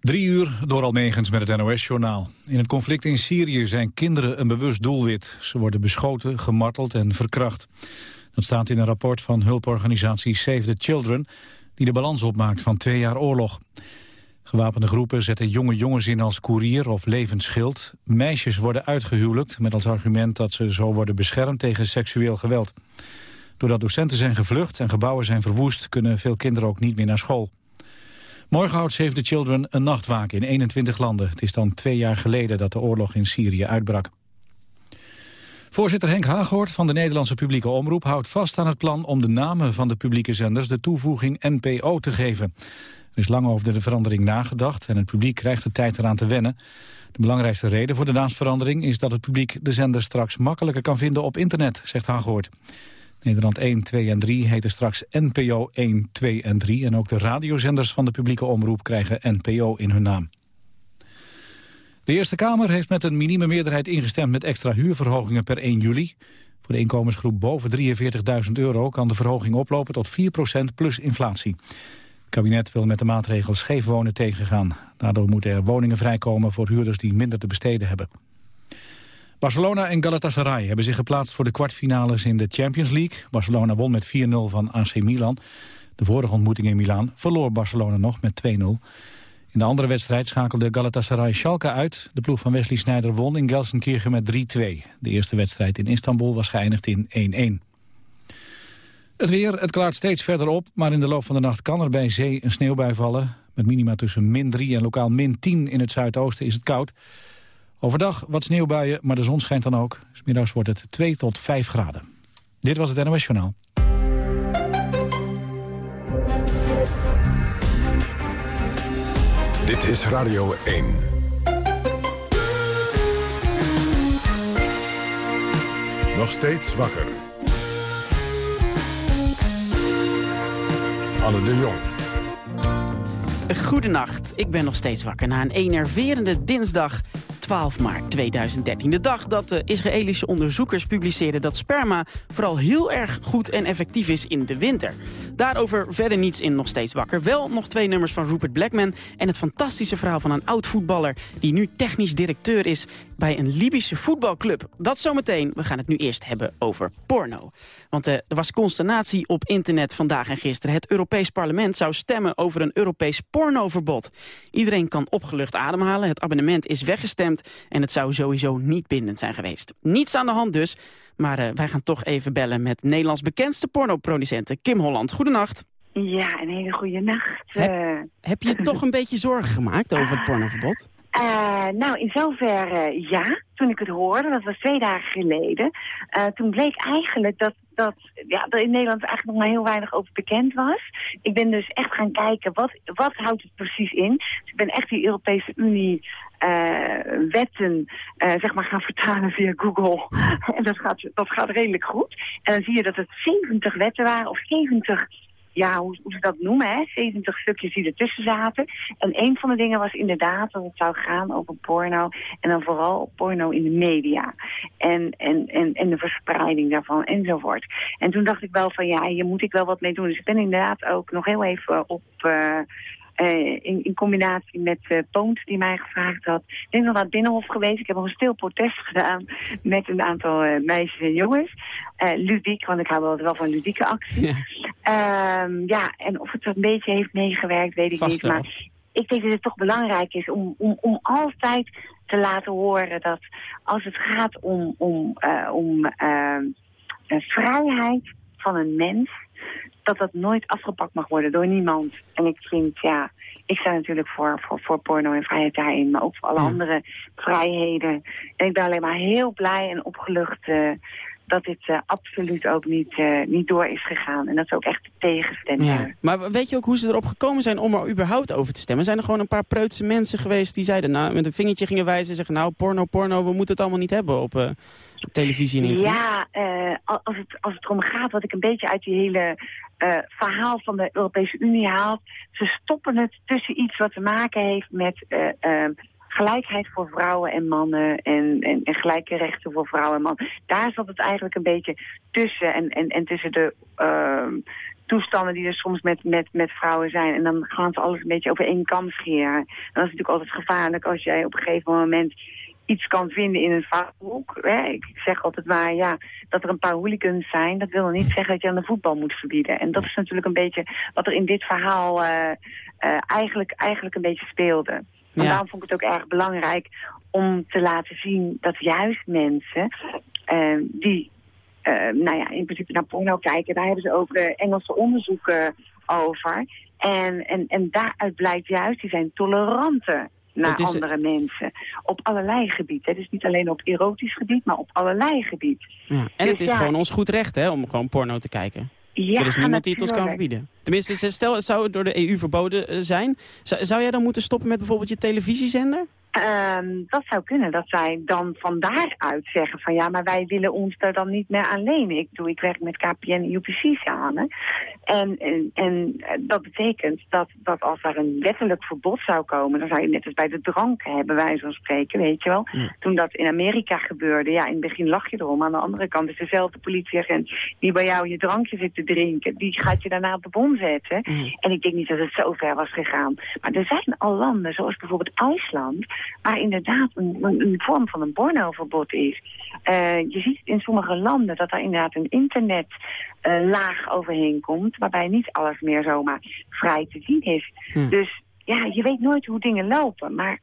Drie uur door Almegens met het NOS-journaal. In het conflict in Syrië zijn kinderen een bewust doelwit. Ze worden beschoten, gemarteld en verkracht. Dat staat in een rapport van hulporganisatie Save the Children... die de balans opmaakt van twee jaar oorlog. Gewapende groepen zetten jonge jongens in als koerier of levensschild. Meisjes worden uitgehuwelijkt met als argument dat ze zo worden beschermd tegen seksueel geweld. Doordat docenten zijn gevlucht en gebouwen zijn verwoest... kunnen veel kinderen ook niet meer naar school. Morgen houdt Save the Children een nachtwaak in 21 landen. Het is dan twee jaar geleden dat de oorlog in Syrië uitbrak. Voorzitter Henk Haaghoort van de Nederlandse publieke omroep houdt vast aan het plan om de namen van de publieke zenders de toevoeging NPO te geven. Er is lang over de verandering nagedacht en het publiek krijgt de tijd eraan te wennen. De belangrijkste reden voor de naamsverandering is dat het publiek de zender straks makkelijker kan vinden op internet, zegt Haaghoort. Nederland 1, 2 en 3 heten straks NPO 1, 2 en 3... en ook de radiozenders van de publieke omroep krijgen NPO in hun naam. De Eerste Kamer heeft met een minieme meerderheid ingestemd... met extra huurverhogingen per 1 juli. Voor de inkomensgroep boven 43.000 euro kan de verhoging oplopen tot 4% plus inflatie. Het kabinet wil met de maatregel scheef wonen tegengaan. Daardoor moeten er woningen vrijkomen voor huurders die minder te besteden hebben. Barcelona en Galatasaray hebben zich geplaatst voor de kwartfinales in de Champions League. Barcelona won met 4-0 van AC Milan. De vorige ontmoeting in Milaan verloor Barcelona nog met 2-0. In de andere wedstrijd schakelde Galatasaray Schalke uit. De ploeg van Wesley Sneijder won in Gelsenkirchen met 3-2. De eerste wedstrijd in Istanbul was geëindigd in 1-1. Het weer, het klaart steeds verder op, maar in de loop van de nacht kan er bij zee een sneeuwbui vallen. Met minima tussen min 3 en lokaal min 10 in het zuidoosten is het koud. Overdag wat sneeuwbuien, maar de zon schijnt dan ook. Smiddags wordt het 2 tot 5 graden. Dit was het NOS Journaal. Dit is Radio 1. Nog steeds wakker. Anne de Jong. Goedenacht, ik ben nog steeds wakker na een enerverende dinsdag 12 maart 2013. De dag dat de Israëlische onderzoekers publiceerden dat sperma vooral heel erg goed en effectief is in de winter. Daarover verder niets in Nog Steeds Wakker. Wel nog twee nummers van Rupert Blackman en het fantastische verhaal van een oud voetballer die nu technisch directeur is bij een Libische voetbalclub. Dat zometeen. We gaan het nu eerst hebben over porno. Want uh, er was consternatie op internet vandaag en gisteren. Het Europees Parlement zou stemmen over een Europees pornoverbod. Iedereen kan opgelucht ademhalen. Het abonnement is weggestemd en het zou sowieso niet bindend zijn geweest. Niets aan de hand dus. Maar uh, wij gaan toch even bellen met Nederlands bekendste pornoproducente Kim Holland. Goedenacht. Ja, een hele goede nacht. Heb, heb je toch een beetje zorgen gemaakt over het pornoverbod? Uh, nou, in zoverre ja, toen ik het hoorde, dat was twee dagen geleden. Uh, toen bleek eigenlijk dat, dat ja, er in Nederland eigenlijk nog maar heel weinig over bekend was. Ik ben dus echt gaan kijken, wat, wat houdt het precies in? Dus ik ben echt die Europese Unie wetten zeg maar gaan vertalen via Google. en dat gaat, dat gaat redelijk goed. En dan zie je dat het 70 wetten waren, of 70 ja, hoe, ze dat noemen, hè, 70 stukjes die ertussen zaten. En een van de dingen was inderdaad dat het zou gaan over porno. En dan vooral porno in de media. En, en, en, en de verspreiding daarvan enzovoort. En toen dacht ik wel van ja, hier moet ik wel wat mee doen. Dus ik ben inderdaad ook nog heel even op... Uh, uh, in, in, combinatie met uh, Poont, die mij gevraagd had. Ik ben nog naar het Binnenhof geweest. Ik heb nog een stil protest gedaan met een aantal uh, meisjes en jongens. ludiek, want ik hou wel, wel van ludieke acties. Ja. Um, ja, en of het een beetje heeft meegewerkt, weet ik Vast niet. wel. Maar ik denk dat het toch belangrijk is om, om, om altijd te laten horen dat als het gaat om, om, om ehm, vrijheid van een mens dat dat nooit afgepakt mag worden door niemand. En ik vind, ja, ik sta natuurlijk voor, voor, voor porno en vrijheid daarin, maar ook voor alle Ja. andere vrijheden. En ik ben alleen maar heel blij en opgelucht uh, dat dit uh, absoluut ook niet, uh, niet door is gegaan. En dat ze ook echt tegengestemd Ja. hebben. Maar weet je ook hoe ze erop gekomen zijn om er überhaupt over te stemmen? Zijn er gewoon een paar preutse mensen geweest die zeiden, nou, met een vingertje gingen wijzen en zeggen, nou, porno, porno, we moeten het allemaal niet hebben op eh, televisie en internet? Ja, als, het, als het erom gaat, wat ik een beetje uit die hele verhaal van de Europese Unie haal. Ze stoppen het tussen iets wat te maken heeft met uh, gelijkheid voor vrouwen en mannen en, en, en, gelijke rechten voor vrouwen en mannen. Daar zat het eigenlijk een beetje tussen en, en, en tussen de uh, toestanden die er soms met, met, met vrouwen zijn. En dan gaan ze alles een beetje over één kam scheren. En dat is natuurlijk altijd gevaarlijk als jij op een gegeven moment iets kan vinden in een vrouwenhoek. Ik zeg altijd maar, ja, dat er een paar hooligans zijn... dat wil nog niet zeggen dat je aan de voetbal moet verbieden. En dat is natuurlijk een beetje wat er in dit verhaal uh, uh, eigenlijk, eigenlijk een beetje speelde. En daarom vond ik het ook erg belangrijk om te laten zien dat juist mensen uh, die nou ja, in principe naar porno kijken, daar hebben ze ook Engelse onderzoeken over. En, en, en daaruit blijkt juist, die zijn toleranter naar andere mensen. Op allerlei gebieden. Dus niet alleen op erotisch gebied, maar op allerlei gebied. Ja. En dus het is gewoon ons goed recht hè, om gewoon porno te kijken. Ja, er is niemand die het ons kan verbieden. Tenminste, stel het zou door de EU verboden zijn. Zou, zou jij dan moeten stoppen met bijvoorbeeld je televisiezender? Um, dat zou kunnen, dat zij dan van daaruit zeggen van ja, maar wij willen ons daar dan niet meer aan lenen. Ik, doe, ik werk met KPN en UPC samen. En, en, en dat betekent dat, dat als er een wettelijk verbod zou komen, dan zou je net als bij de drank hebben, wij zo spreken, weet je wel. Toen dat in Amerika gebeurde, ja, in het begin lach je erom. Aan de andere kant is dezelfde politieagent die bij jou je drankje zit te drinken, die gaat je daarna op de bon zetten. En ik denk niet dat het zo ver was gegaan. Maar er zijn al landen, zoals bijvoorbeeld IJsland, waar inderdaad een, een, vorm van een pornoverbod is. Uh, je ziet in sommige landen dat er inderdaad een internetlaag uh, overheen komt... waarbij niet alles meer zomaar vrij te zien is. Hm. Dus ja, je weet nooit hoe dingen lopen, maar...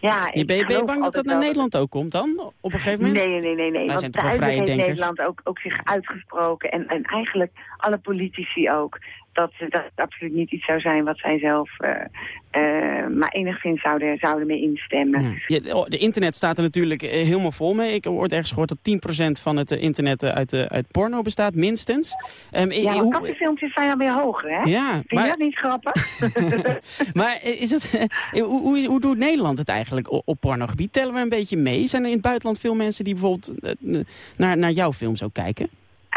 Ja, je ben, ben je bang dat dat naar Nederland ook komt dan? Op een gegeven moment? Nee, nee, nee. nee. Wij wel vrije heeft? Nederland ook, ook zich uitgesproken. En, en eigenlijk alle politici ook dat dat absoluut niet iets zou zijn wat zij zelf uh, uh, maar enigszins zouden, zouden mee instemmen. Hmm. Ja, de internet staat er natuurlijk eh, helemaal vol mee. Ik ooit ergens gehoord dat 10% van het internet uit, uit porno bestaat, minstens. Um, ja, hoe... kattenfilmpjes zijn dan weer hoger, hè? Ja, Vind maar... je dat niet grappig? maar is het, hoe, hoe, hoe, doet Nederland het eigenlijk op, op pornogebied? Tellen we een beetje mee? Zijn er in het buitenland veel mensen die bijvoorbeeld naar, naar jouw films ook kijken?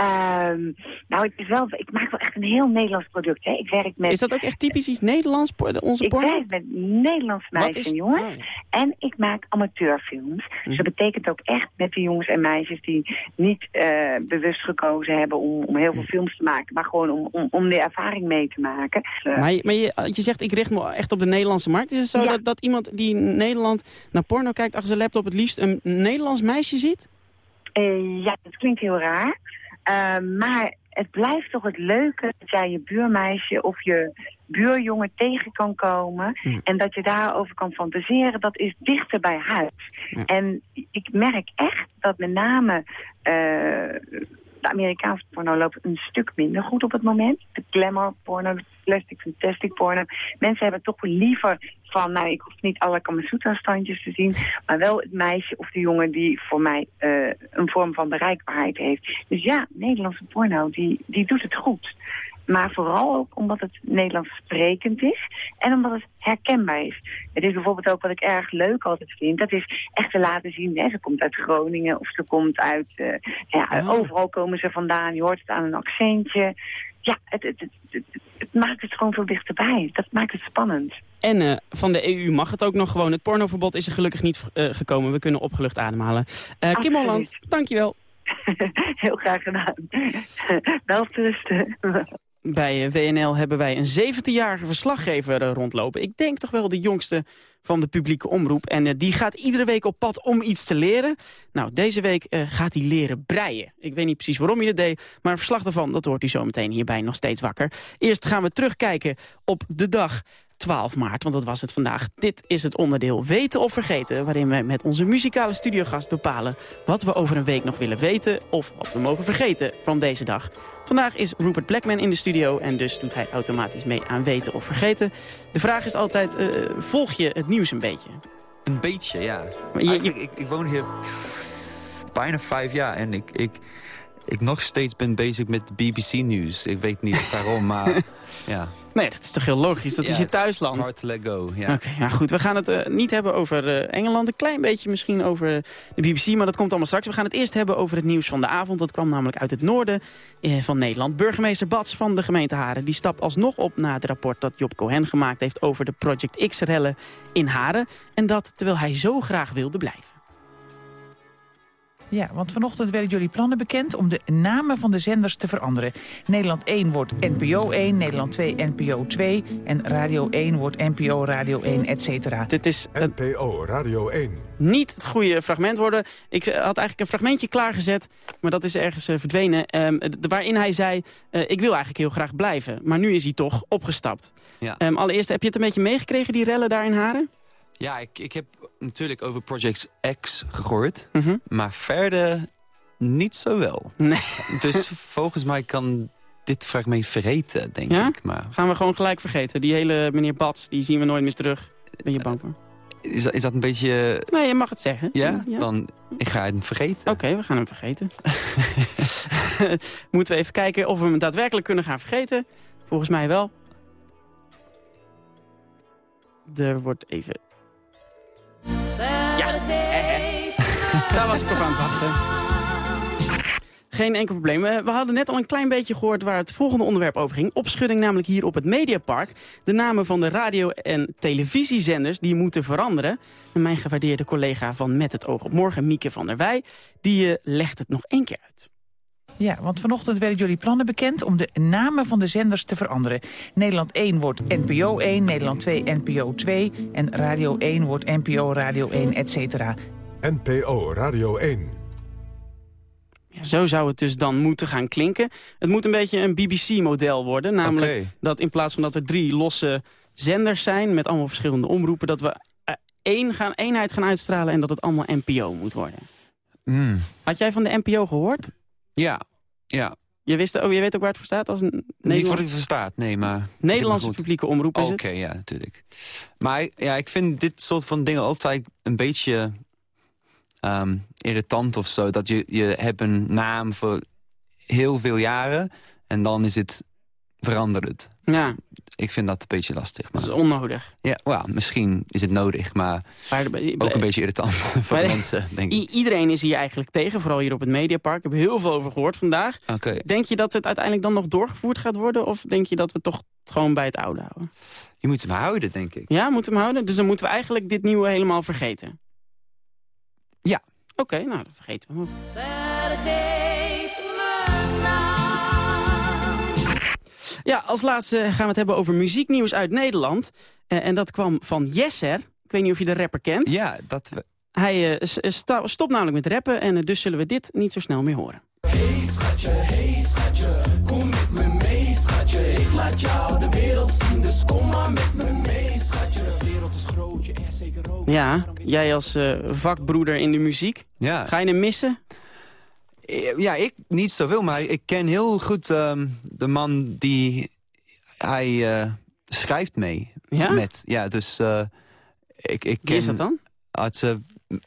Um, nou, het is wel, ik maak wel echt een heel Nederlands product. Hè. Ik werk met, is dat ook echt typisch iets Nederlands, onze ik porno? Ik werk met Nederlands meisjes en jongens. Oh. En ik maak amateurfilms. Mm. Dus dat betekent ook echt met die jongens en meisjes die niet uh, bewust gekozen hebben om, om heel veel films te maken. Maar gewoon om, om, om de ervaring mee te maken. Uh, maar je, maar je, je zegt, ik richt me echt op de Nederlandse markt. Is het zo ja. dat, dat iemand die in Nederland naar porno kijkt achter zijn laptop het liefst een Nederlands meisje ziet? Uh, ja, dat klinkt heel raar. Uh, maar het blijft toch het leuke dat jij je buurmeisje of je buurjongen tegen kan komen. En dat je daarover kan fantaseren. Dat is dichter bij huis. Ja. En ik merk echt dat met name... Uh, Amerikaanse porno loopt een stuk minder goed op het moment. De glamour porno, de plastic fantastic porno. Mensen hebben toch liever van, nou, ik hoef niet alle Kamasutra-standjes te zien, maar wel het meisje of de jongen die voor mij uh, een vorm van bereikbaarheid heeft. Dus ja, Nederlandse porno, die, die doet het goed. Maar vooral ook omdat het Nederlands sprekend is en omdat het herkenbaar is. Het is bijvoorbeeld ook wat ik erg leuk altijd vind. Dat is echt te laten zien. Hè. Ze komt uit Groningen of ze komt uit... Uh, ja, Oh. overal komen ze vandaan. Je hoort het aan een accentje. Ja, het, het, het, maakt het gewoon veel dichterbij. Dat maakt het spannend. En uh, van de EU mag het ook nog gewoon. Het pornoverbod is er gelukkig niet uh, gekomen. We kunnen opgelucht ademhalen. Kim Holland, dankjewel. Heel graag gedaan. Wel rusten. Bij WNL hebben wij een 17-jarige verslaggever rondlopen. Ik denk toch wel de jongste van de publieke omroep. En uh, die gaat iedere week op pad om iets te leren. Nou, deze week gaat hij leren breien. Ik weet niet precies waarom hij dat deed, maar een verslag daarvan... dat hoort u zo meteen hierbij nog steeds wakker. Eerst gaan we terugkijken op de dag 12 maart, want dat was het vandaag. Dit is het onderdeel Weten of Vergeten... waarin wij met onze muzikale studiogast bepalen... wat we over een week nog willen weten... of wat we mogen vergeten van deze dag. Vandaag is Rupert Blackman in de studio... en dus doet hij automatisch mee aan Weten of Vergeten. De vraag is altijd, uh, volg je het nieuws een beetje? Een beetje, ja. Je, ik, ik, woon hier bijna vijf jaar en ik... ik ik nog steeds ben bezig met BBC News. Ik weet niet waarom, maar ja. Nee, dat is toch heel logisch. Dat Ja, is je thuisland. Hard to let go, ja. Oké, nou goed. We gaan het eh, niet hebben over eh, Engeland. Een klein beetje misschien over de BBC, maar dat komt allemaal straks. We gaan het eerst hebben over het nieuws van de avond. Dat kwam namelijk uit het noorden eh, van Nederland. Burgemeester Bats van de gemeente Haren... die stapt alsnog op na het rapport dat Job Cohen gemaakt heeft... over de Project X-rellen in Haren. En dat terwijl hij zo graag wilde blijven. Ja, want vanochtend werden jullie plannen bekend om de namen van de zenders te veranderen. Nederland 1 wordt NPO 1, Nederland 2 NPO 2 en Radio 1 wordt NPO Radio 1, et cetera. Dit is NPO Radio 1. niet het goede fragment worden. Ik eh, had eigenlijk een fragmentje klaargezet, maar dat is ergens eh, verdwenen. ehm, d- waarin hij zei, eh, ik wil eigenlijk heel graag blijven. Maar nu is hij toch opgestapt. Ja. Ehm, allereerst, heb je het een beetje meegekregen, die rellen daar in Haren? Ja, ik, ik heb natuurlijk over Project X gehoord. Mhm. Maar verder niet zo wel. Nee. Dus volgens mij kan dit fragment vergeten, denk Ja? ik. Maar Gaan we gewoon gelijk vergeten. Die hele meneer Bats, die zien we nooit meer terug. Ben je bang voor? is dat, is dat een beetje... Nee, je mag het zeggen. Ja? Dan ik ga het vergeten. Oké, we gaan hem vergeten. Moeten we even kijken of we hem daadwerkelijk kunnen gaan vergeten. Volgens mij wel. Er wordt even... Ja, daar was ik op aan het wachten. Geen enkel probleem. Eh, We hadden net al een klein beetje gehoord waar het volgende onderwerp over ging. Opschudding namelijk hier op het Mediapark. De namen van de radio- en televisiezenders die moeten veranderen. En mijn gewaardeerde collega van Met het oog op morgen, Mieke van der Wij... die eh, legt het nog één keer uit. Ja, want vanochtend werden jullie plannen bekend om de namen van de zenders te veranderen. Nederland 1 wordt NPO 1, Nederland 2 NPO 2 en Radio 1 wordt NPO Radio 1, et cetera. NPO Radio 1. Ja, zo zou het dus dan moeten gaan klinken. Het moet een beetje een BBC-model worden. Namelijk dat in plaats van dat er drie losse zenders zijn... met allemaal verschillende omroepen... dat we eh, één gaan, eenheid gaan uitstralen en dat het allemaal NPO moet worden. Hmm. Had jij van de NPO gehoord? Ja, ja. Je, wist, oh, je weet ook waar het voor staat? Als een Niet Nederland- wat ik verstaat, nee, maar... Nederlandse publieke omroep is Oké, het. ja, natuurlijk. Maar ja, ik vind dit soort van dingen altijd een beetje ehm, irritant of zo. Dat je, je hebt een naam voor heel veel jaren en dan is het veranderd. Ja, Ik vind dat een beetje lastig. dat is Maar, onnodig. ja, well, misschien is het nodig, maar Maar ook een beetje irritant voor Maar- mensen, denk ik. Iedereen is hier eigenlijk tegen, vooral hier op het Mediapark. Ik heb heel veel over gehoord vandaag. Oké, Denk je dat het uiteindelijk dan nog doorgevoerd gaat worden? Of denk je dat we toch het gewoon bij het oude houden? je moet hem houden, denk ik. Ja, moeten we hem houden? Dus dan moeten we eigenlijk dit nieuwe helemaal vergeten? Ja. Oké, nou, dan vergeten we hem. Ja, als laatste gaan we het hebben over muzieknieuws uit Nederland. Eh, en dat kwam van Jesser. Ik weet niet of je de rapper kent. Ja, dat we... Hij eh, sta- stopt namelijk met rappen en eh, dus zullen we dit niet zo snel meer horen. Ja, jij als eh, vakbroeder in de muziek, Ja. ga je hem missen? Ja, ik niet zoveel, maar ik ken heel goed ehm, de man die... Hij eh, schrijft mee Ja? met. Ja, dus eh, ik, ik ken... Wie is dat dan? Eh,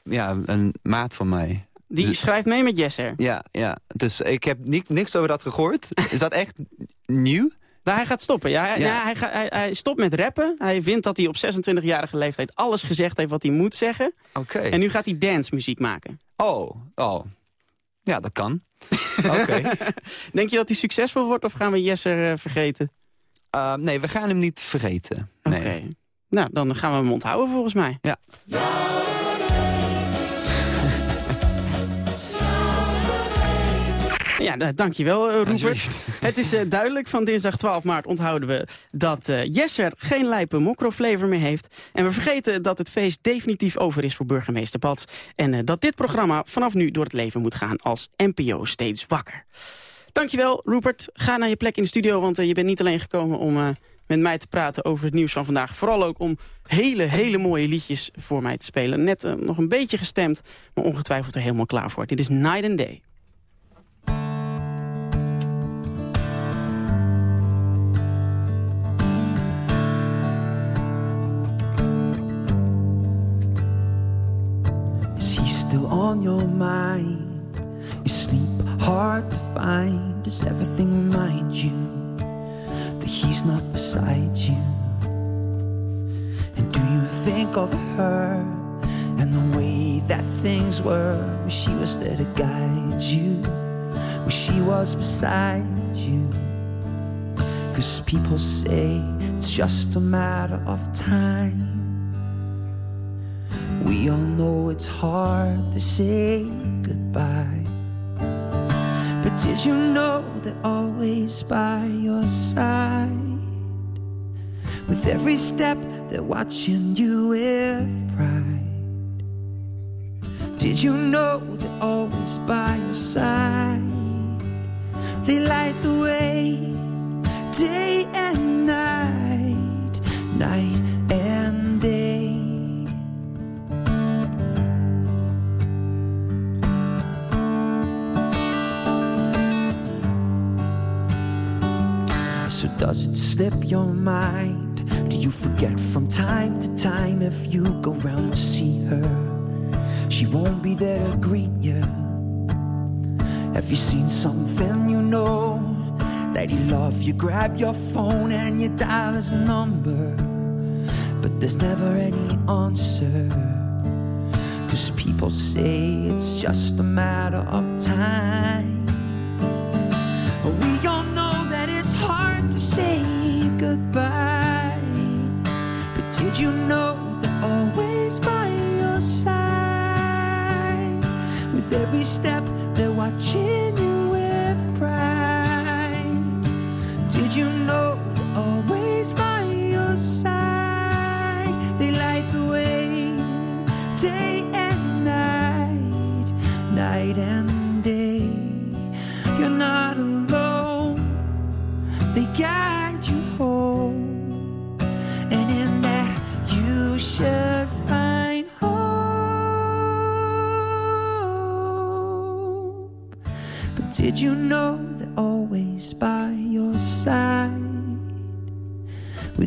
ja, een maat van mij. Die Dus- schrijft mee met Jesser. Ja, ja. Dus ik heb ni niks over dat gehoord. Is dat echt nieuw? Nou, hij gaat stoppen. Ja, hij, Ja. hij, gaat- hij, hij stopt met rappen. Hij vindt dat hij op 26-jarige leeftijd alles gezegd heeft wat hij moet zeggen. Oké. En nu gaat hij dancemuziek maken. Oh, oh. Ja, dat kan. Oké. Denk je dat hij succesvol wordt of gaan we Jesser eh, vergeten? Uh, nee, we gaan hem niet vergeten. Nee. Oké. Nou, dan gaan we hem onthouden volgens mij. Ja. Ja, dankjewel uh, Rupert. Het is uh, duidelijk, van dinsdag 12 maart onthouden we dat uh, Jesser geen lijpe mokro-flavor meer heeft. En we vergeten dat het feest definitief over is voor burgemeester Bats. En uh, dat dit programma vanaf nu door het leven moet gaan als NPO steeds wakker. Dankjewel Rupert. Ga naar je plek in de studio, want je bent niet alleen gekomen om met mij te praten over het nieuws van vandaag. Vooral ook om hele, hele mooie liedjes voor mij te spelen. Net uh, nog een beetje gestemd, maar ongetwijfeld er helemaal klaar voor. Dit is Night and Day. Still on your mind? Is sleep hard to find? Does everything remind you that he's not beside you? And do you think of her and the way that things were when she was there to guide you, when she was beside you? Cause people say it's just a matter of time. We all know it's hard to say goodbye. But did you know they're always by your side? With every step, they're watching you with pride. Did you know they're always by your side? They light the way day and night, night does it slip your mind? Do you forget from time to time if you go round to see her? She won't be there to greet you. Have you seen something you know that he love? You grab your phone and you dial his number, but there's never any answer. Cause people say it's just a matter of time. We all every step, they're watching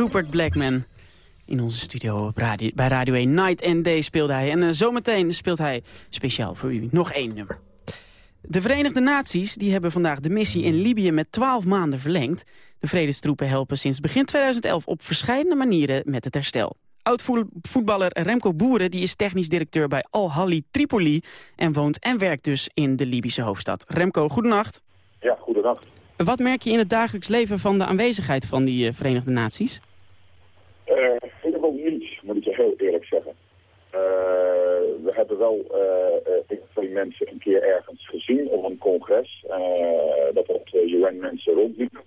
Rupert Blackman. In onze studio op radio, bij Radio 1 Night and Day speelde hij. En eh, zometeen speelt hij speciaal voor u nog één nummer. De Verenigde Naties die hebben vandaag de missie in Libië met 12 maanden verlengd. De vredestroepen helpen sinds begin 2011 op verschillende manieren met het herstel. Oud-voetballer Remco Boeren die is technisch directeur bij Al-Hali Tripoli... en woont en werkt dus in de Libische hoofdstad. Remco, goedenacht. Ja, goedenacht. Wat merk je in het dagelijks leven van de aanwezigheid van die eh, Verenigde Naties? Uh, helemaal niets, moet ik je heel eerlijk zeggen. Uh, we hebben wel uh, twee mensen een keer ergens gezien op een congres. dat er de UN-mensen rondliepen.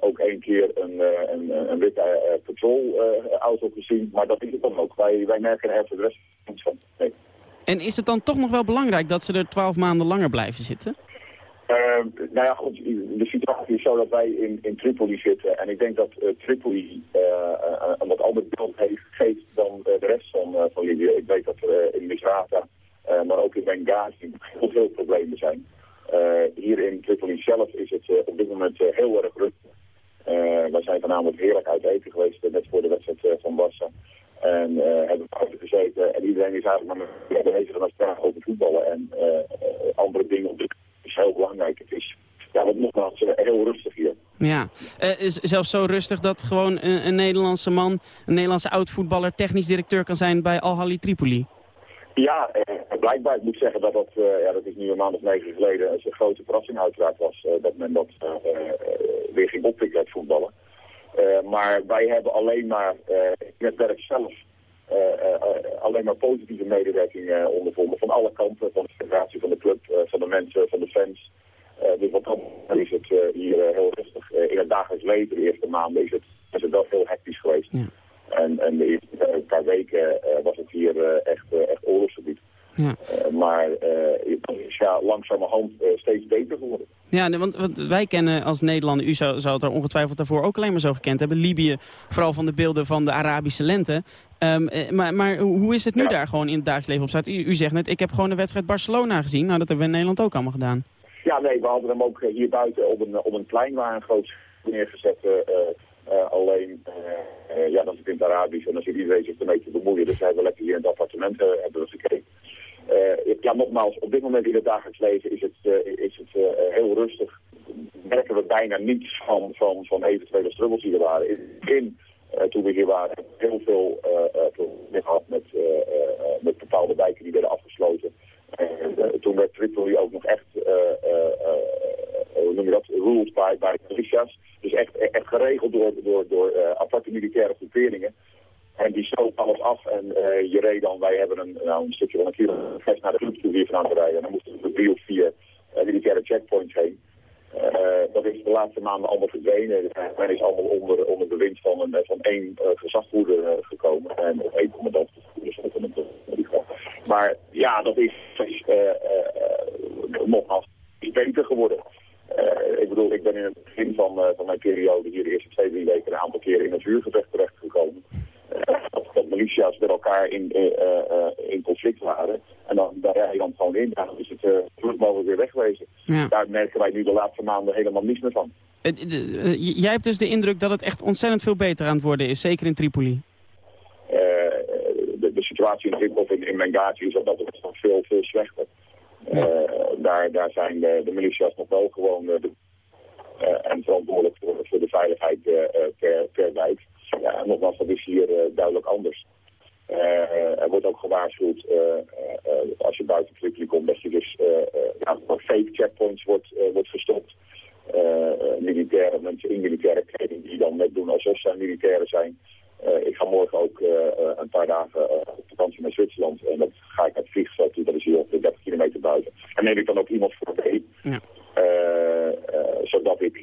ook één keer een, een, een witte patrolauto gezien. Maar dat is het dan ook. Wij, wij merken er voor de rest niets van. En is het dan toch nog wel belangrijk dat ze er twaalf maanden langer blijven zitten? Uh, nou ja, goed, de situatie is zo dat wij in, Tripoli zitten. En ik denk dat uh, Tripoli uh, een wat ander beeld heeft, geeft dan de rest van, van Libië. Ik weet dat er in Misrata, maar ook in Benghazi heel veel problemen zijn. hier in Tripoli zelf is het op dit moment heel erg rustig. wij zijn vanavond heerlijk uit eten geweest, net voor de wedstrijd van Barça. En hebben buiten gezeten. En iedereen is eigenlijk maar bezig met spraak over voetballen en andere dingen op de is heel belangrijk. Het is ja, wat nogmaals heel rustig hier. Ja, uh, is zelfs zo rustig dat gewoon een, een Nederlandse man, een Nederlandse oud-voetballer, technisch directeur kan zijn bij Al-Hali Tripoli. Ja, uh, blijkbaar. Ik moet zeggen dat dat, uh, ja, dat is nu een maand of negen geleden, een grote verrassing uiteraard was dat men dat weer ging oppikken uit voetballen. maar wij hebben alleen maar in het werk zelf alleen maar positieve medewerking ondervonden. Van alle kanten, van de federatie, van de club, van de mensen, van de fans. dus wat dan is het hier heel rustig. in het dagelijks leven, de eerste maanden, is het, is het wel heel hectisch geweest. Ja. En, en de eerste paar weken was het hier echt, echt oorlogsgebied. Ja. maar het is ja, langzamerhand steeds beter geworden. Ja, want, want, wij kennen als Nederlander, u zou, zou het er ongetwijfeld daarvoor ook alleen maar zo gekend hebben. Libië, vooral van de beelden van de Arabische lente. Um, maar, maar hoe is het nu daar gewoon in het dagelijks leven op staat? U, u, zegt net, ik heb gewoon de wedstrijd Barcelona gezien. Nou, dat hebben we in Nederland ook allemaal gedaan. Ja, nee, we hadden hem ook hier buiten op een, op een plein waar een groot neergezet. Uh, uh, alleen, uh, ja, dan zit in het Arabisch en dan zit iedereen zich ermee te bemoeien. Dus we hebben lekker hier in het appartement hebben we gekeken. Uh, ja, nogmaals, op dit moment in het dagelijks leven is het, uh, is het uh, heel rustig. Merken we bijna niets van, van, van eventuele struggles die er waren. In het begin, toen we hier waren, heel veel problemen gehad met, met bepaalde wijken die werden afgesloten. toen werd Tripoli ook nog echt, hoe noem je dat, ruled by, by militia's. Dus echt, echt geregeld door, door, door aparte militaire groeperingen. En die stoot alles af en uh, je reed dan, wij hebben een, nou, een stukje van een kilometer naar de club hier vandaan te rijden. En dan moesten we drie of vier uh, militaire checkpoints heen. Uh, dat is de laatste maanden allemaal verdwenen. Men is allemaal onder, onder bewind van, een, van één gezagvoerder gekomen. En één commandant Maar ja, dat is, nogmaals beter geworden. ik bedoel, ik ben in het begin van, van mijn periode hier de eerste twee, drie weken een aantal keren in het vuurgevecht dat militia's met elkaar in, uh, uh, in conflict waren. En dan, daar rij je dan gewoon in. Dan is het uh, mogelijk weer wegwezen. Ja. Daar merken wij nu de laatste maanden helemaal niets meer van. jij hebt dus de indruk dat het echt ontzettend veel beter aan het worden is, zeker in Tripoli? De, de, situatie in Tripoli in, in Benghazi is op dat het nog veel, veel slechter. Ja. daar, daar zijn de, de militia's nog wel gewoon de, en verantwoordelijk voor, voor de veiligheid per, per wijk. Ja, nogmaals, dat is hier uh, duidelijk anders. Uh, er wordt ook gewaarschuwd uh, als je buiten Tripoli komt dat je dus ja, fake checkpoints wordt, wordt gestopt. militairen, mensen in militaire kleding die dan net doen alsof zij militairen zijn. ik ga morgen ook een paar dagen op vakantie naar Zwitserland. En dat ga ik naar het vliegveld dat is hier op de 30 kilometer buiten. En neem ik dan ook iemand voor mee. Ja. Zodat ik,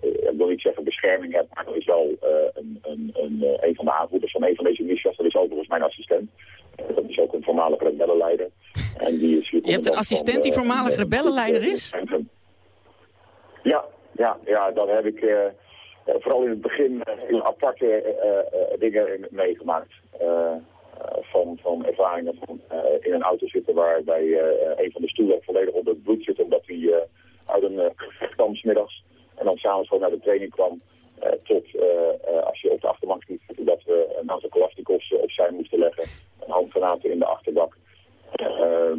ik wil niet zeggen bescherming heb, maar dat is wel een, een, een, een, van de aanvoerders van een van deze missies. Dat is overigens mijn assistent. dat is ook een voormalig rebellenleider. En die is Je hebt een assistent die voormalig rebellenleider is? Ja, ja, ja, dan heb ik uh, vooral in het begin uh, aparte uh, dingen meegemaakt. Van, van ervaringen van in een auto zitten waarbij een van de stoelen volledig op het bloed zit omdat hij uit een gevecht kwam smiddags en dan s'avonds gewoon naar de training kwam. tot als je op de achterbank liep, dat we een aantal Kalashnikovs opzij moesten leggen. Een handgranaten in de achterbak. Uh,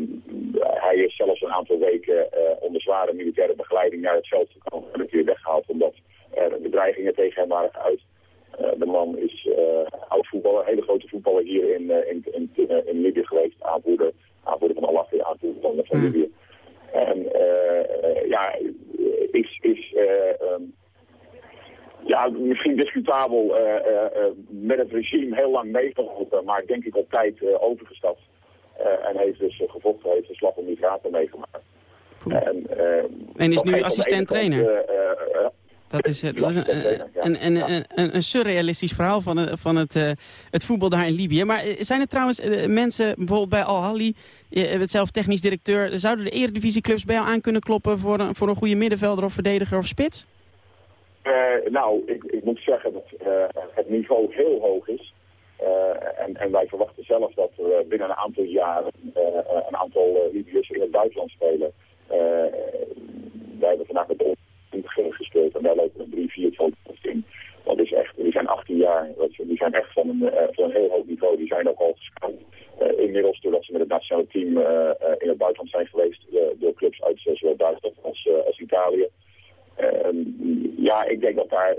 hij is zelfs een aantal weken uh, onder zware militaire begeleiding naar het veld gekomen en het weer weggehaald omdat er bedreigingen tegen hem waren geuit. Uh, de man is oud voetballer, hele grote voetballer hier in, in, in, in, Libië geweest, aanvoerder, aanvoerder van Allah, aanvoerder van, van mm. Libië. En ja, is, is um, ja, misschien discutabel met het regime heel lang meegeholpen, maar denk ik op tijd overgestapt. En heeft dus gevochten, heeft een slag om die gaten meegemaakt. En, en, is nu assistent-trainer? Dat is, dat is een, een, een, een, surrealistisch verhaal van, van het, het voetbal daar in Libië. Maar zijn er trouwens mensen, bijvoorbeeld bij Al-Hali, het zelf technisch directeur... zouden de eredivisieclubs bij jou aan kunnen kloppen voor een, voor een goede middenvelder of verdediger of spits? nou, ik, ik, moet zeggen dat het niveau heel hoog is. Uh, en, en, wij verwachten zelf dat er binnen een aantal jaren uh, een aantal Libiërs in het buitenland spelen. wij hebben vandaag met de gespeeld en daar lopen er drie, vier foto's in. Dat is echt, die zijn 18 jaar, die zijn echt van een, van een heel hoog niveau. Die zijn ook al gescout. inmiddels doordat ze met het nationale team in het buitenland zijn geweest door clubs uit zowel Duitsland als, als Italië. Ehm, ja, ik denk dat daar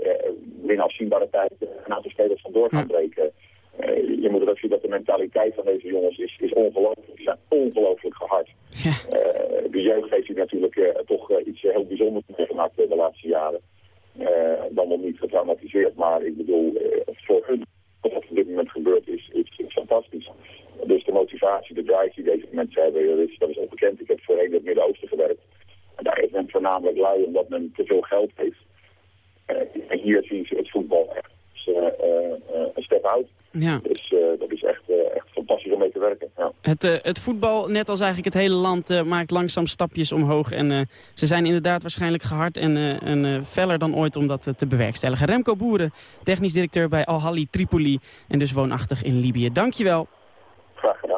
binnen afzienbare tijd een aantal spelers van door gaan breken. Uh, je moet ook zien dat de mentaliteit van deze jongens is, is ongelooflijk. Ze zijn ongelooflijk gehard. Ja. Uh, de jeugd heeft hier natuurlijk uh, toch iets heel bijzonders meegemaakt de laatste jaren. dan nog niet getraumatiseerd, maar ik bedoel, voor hun wat op dit moment gebeurt is, is, fantastisch. Dus de motivatie, de drive die deze mensen hebben, dat is, dat is onbekend. Ik heb voorheen in het Midden-Oosten gewerkt. En daar is men voornamelijk lui omdat men te veel geld heeft. en hier zien ze het voetbal echt een step out. Ja. Dus dat is echt, echt fantastisch om mee te werken. Ja. Het, het voetbal, net als eigenlijk het hele land, maakt langzaam stapjes omhoog. En ze zijn inderdaad waarschijnlijk gehard en, en feller dan ooit om dat te bewerkstelligen. Remco Boeren, technisch directeur bij Al-Hali Tripoli en dus woonachtig in Libië. Dankjewel. Graag gedaan.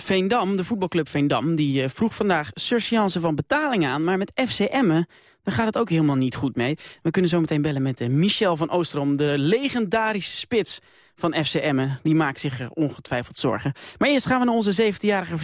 Veendam, de voetbalclub Veendam, die vroeg vandaag surseance van betaling aan. Maar met FC Emmen daar gaat het ook helemaal niet goed mee. We kunnen zo meteen bellen met Michel van Oosterom, de legendarische spits van FC Emmen. Die maakt zich ongetwijfeld zorgen. Maar eerst gaan we naar onze 17-jarige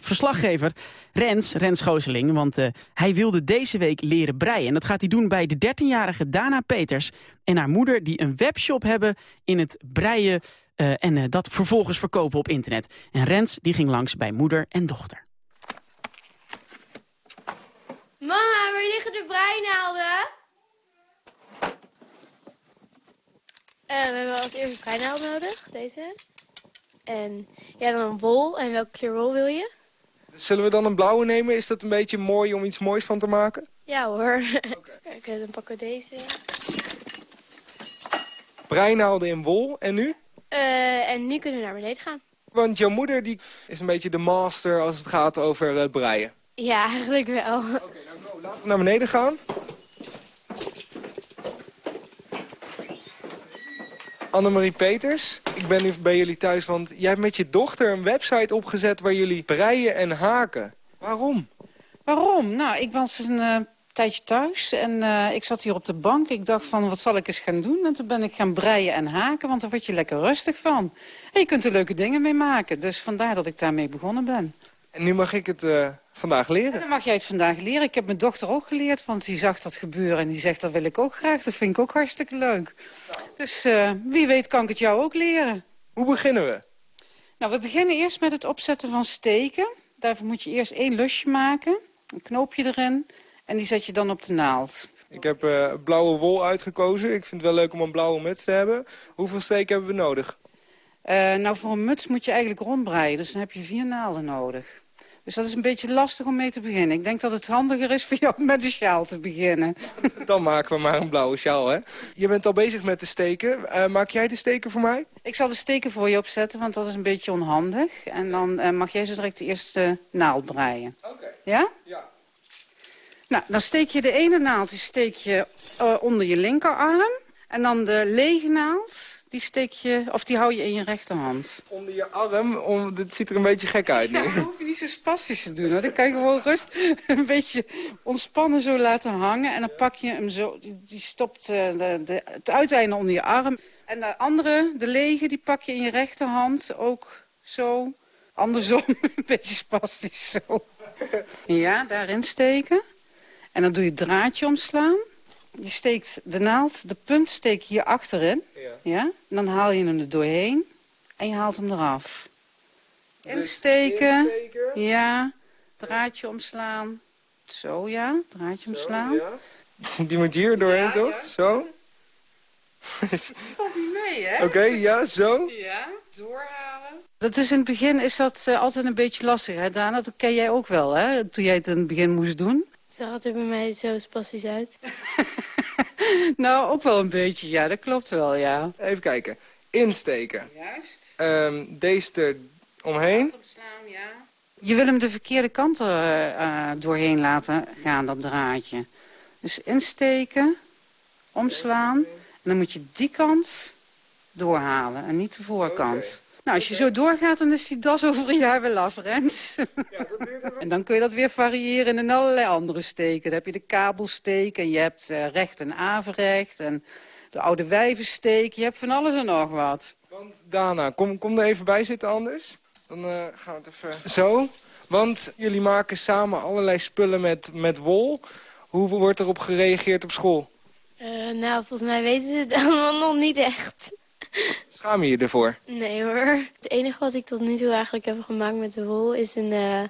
verslaggever Rens, Rens Gooseling. Want uh, hij wilde deze week leren breien. En dat gaat hij doen bij de 13-jarige Dana Peters en haar moeder... die een webshop hebben in het breien uh, en uh, dat vervolgens verkopen op internet. En Rens die ging langs bij moeder en dochter. Mama, waar liggen de breinaalden? We hebben als eerste breinaald nodig, deze. En ja, dan een wol. En welke kleur wol wil je? Zullen we dan een blauwe nemen? Is dat een beetje mooi om iets moois van te maken? Ja hoor. Okay. Kijk, dan pakken we deze. Breinaalden in wol. En nu? Uh, en nu kunnen we naar beneden gaan. Want jouw moeder die is een beetje de master als het gaat over uh, breien. Ja, eigenlijk wel. Oké, okay, nou, laten we naar beneden gaan. Annemarie Peters, ik ben nu bij jullie thuis, want jij hebt met je dochter een website opgezet waar jullie breien en haken. Waarom? Waarom? Nou, ik was een uh, tijdje thuis en uh, ik zat hier op de bank. Ik dacht van, wat zal ik eens gaan doen? En toen ben ik gaan breien en haken, want daar word je lekker rustig van. En je kunt er leuke dingen mee maken, dus vandaar dat ik daarmee begonnen ben. En nu mag ik het uh, vandaag leren? dan mag jij het vandaag leren. Ik heb mijn dochter ook geleerd, want die zag dat gebeuren en die zegt, dat wil ik ook graag. Dat vind ik ook hartstikke leuk. Dus uh, wie weet kan ik het jou ook leren. Hoe beginnen we? Nou, we beginnen eerst met het opzetten van steken. Daarvoor moet je eerst één lusje maken, een knoopje erin en die zet je dan op de naald. Ik heb uh, blauwe wol uitgekozen. Ik vind het wel leuk om een blauwe muts te hebben. Hoeveel steken hebben we nodig? Nou, voor een muts moet je eigenlijk rondbreien, dus dan heb je vier naalden nodig. Dus dat is een beetje lastig om mee te beginnen. Ik denk dat het handiger is voor jou met de sjaal te beginnen. Dan maken we maar een blauwe sjaal, hè? Je bent al bezig met de steken. Uh, maak jij de steken voor mij? Ik zal de steken voor je opzetten, want dat is een beetje onhandig. En dan uh, mag jij zo direct de eerste naald breien. Oké. Ja? Ja. Nou, dan steek je de ene naald die steek je, uh, onder je linkerarm. En dan de lege naald die steek je, of die hou je in je rechterhand. Onder je arm? Om, dit ziet er een beetje gek uit nu. Ja, hoef je niet zo spastisch te doen. Hoor. Dan kan je gewoon rust een beetje ontspannen zo laten hangen. En dan pak je hem zo, die, stopt uh, de, de, het uiteinde onder je arm. En de andere, de lege, die pak je in je rechterhand ook zo. Andersom, een beetje spastisch zo. Ja, daarin steken. En dan doe je het draadje omslaan. Je steekt de naald, de punt steek je hier achterin. Ja. ja. En dan haal je hem er doorheen. En je haalt hem eraf. Dus insteken. Ja. Draadje omslaan. Zo, ja. Draadje omslaan. ja. Die moet hier doorheen, toch? Zo. Valt niet mee, hè? Oké, ja, zo. Ja, doorhalen. Dat is in het begin is dat uh, altijd een beetje lastig, hè, Dana? Dat ken jij ook wel, hè? Toen jij het in het begin moest doen. Zag er bij mij zo spastisch uit? nou, ook wel een beetje, ja. Dat klopt wel, ja. Even kijken. Insteken. Juist. Um, deze er omheen. Opslaan, ja. Je wil hem de verkeerde kant er uh, doorheen laten gaan, dat draadje. Dus insteken, omslaan. En dan moet je die kant doorhalen en niet de voorkant. Okay. Nou, als je zo doorgaat, dan is die das over een jaar wel af, Rens. Ja, dat en dan kun je dat weer variëren in allerlei andere steken. Dan heb je de kabelsteek en je hebt uh, recht en averecht en de oude wijvensteek. Je hebt van alles en nog wat. Want Dana, kom, kom er even bij zitten anders. Dan uh, gaan we het even zo. Want jullie maken samen allerlei spullen met, met wol. Hoe wordt erop gereageerd op school? Uh, nou, volgens mij weten ze het allemaal nog niet echt. Schaam je je ervoor? Nee hoor. Het enige wat ik tot nu toe eigenlijk heb gemaakt met de wol is een, uh,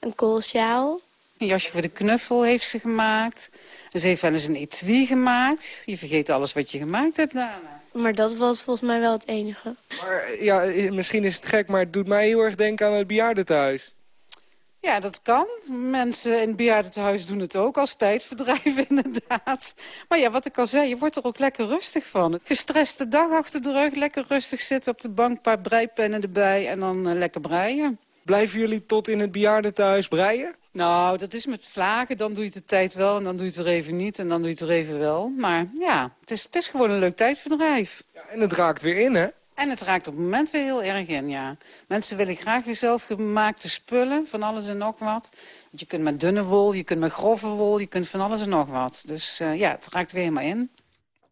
een koolsjaal. Een jasje voor de knuffel heeft ze gemaakt. En ze heeft wel eens een etui gemaakt. Je vergeet alles wat je gemaakt hebt, Dana. Maar dat was volgens mij wel het enige. Maar ja, misschien is het gek, maar het doet mij heel erg denken aan het bejaardentehuis. Ja, dat kan. Mensen in het bejaardentehuis doen het ook als tijdverdrijf inderdaad. Maar ja, wat ik al zei, je wordt er ook lekker rustig van. Gestreste dag achter de rug, lekker rustig zitten op de bank, een paar breipennen erbij en dan eh, lekker breien. Blijven jullie tot in het bejaardentehuis breien? Nou, dat is met vlagen. Dan doe je het de tijd wel en dan doe je het er even niet en dan doe je het er even wel. Maar ja, het is, het is gewoon een leuk tijdverdrijf. Ja, en het raakt weer in, hè? En het raakt op het moment weer heel erg in, ja. Mensen willen graag weer zelfgemaakte spullen, van alles en nog wat. Want je kunt met dunne wol, je kunt met grove wol, je kunt van alles en nog wat. Dus uh, ja, het raakt weer helemaal in.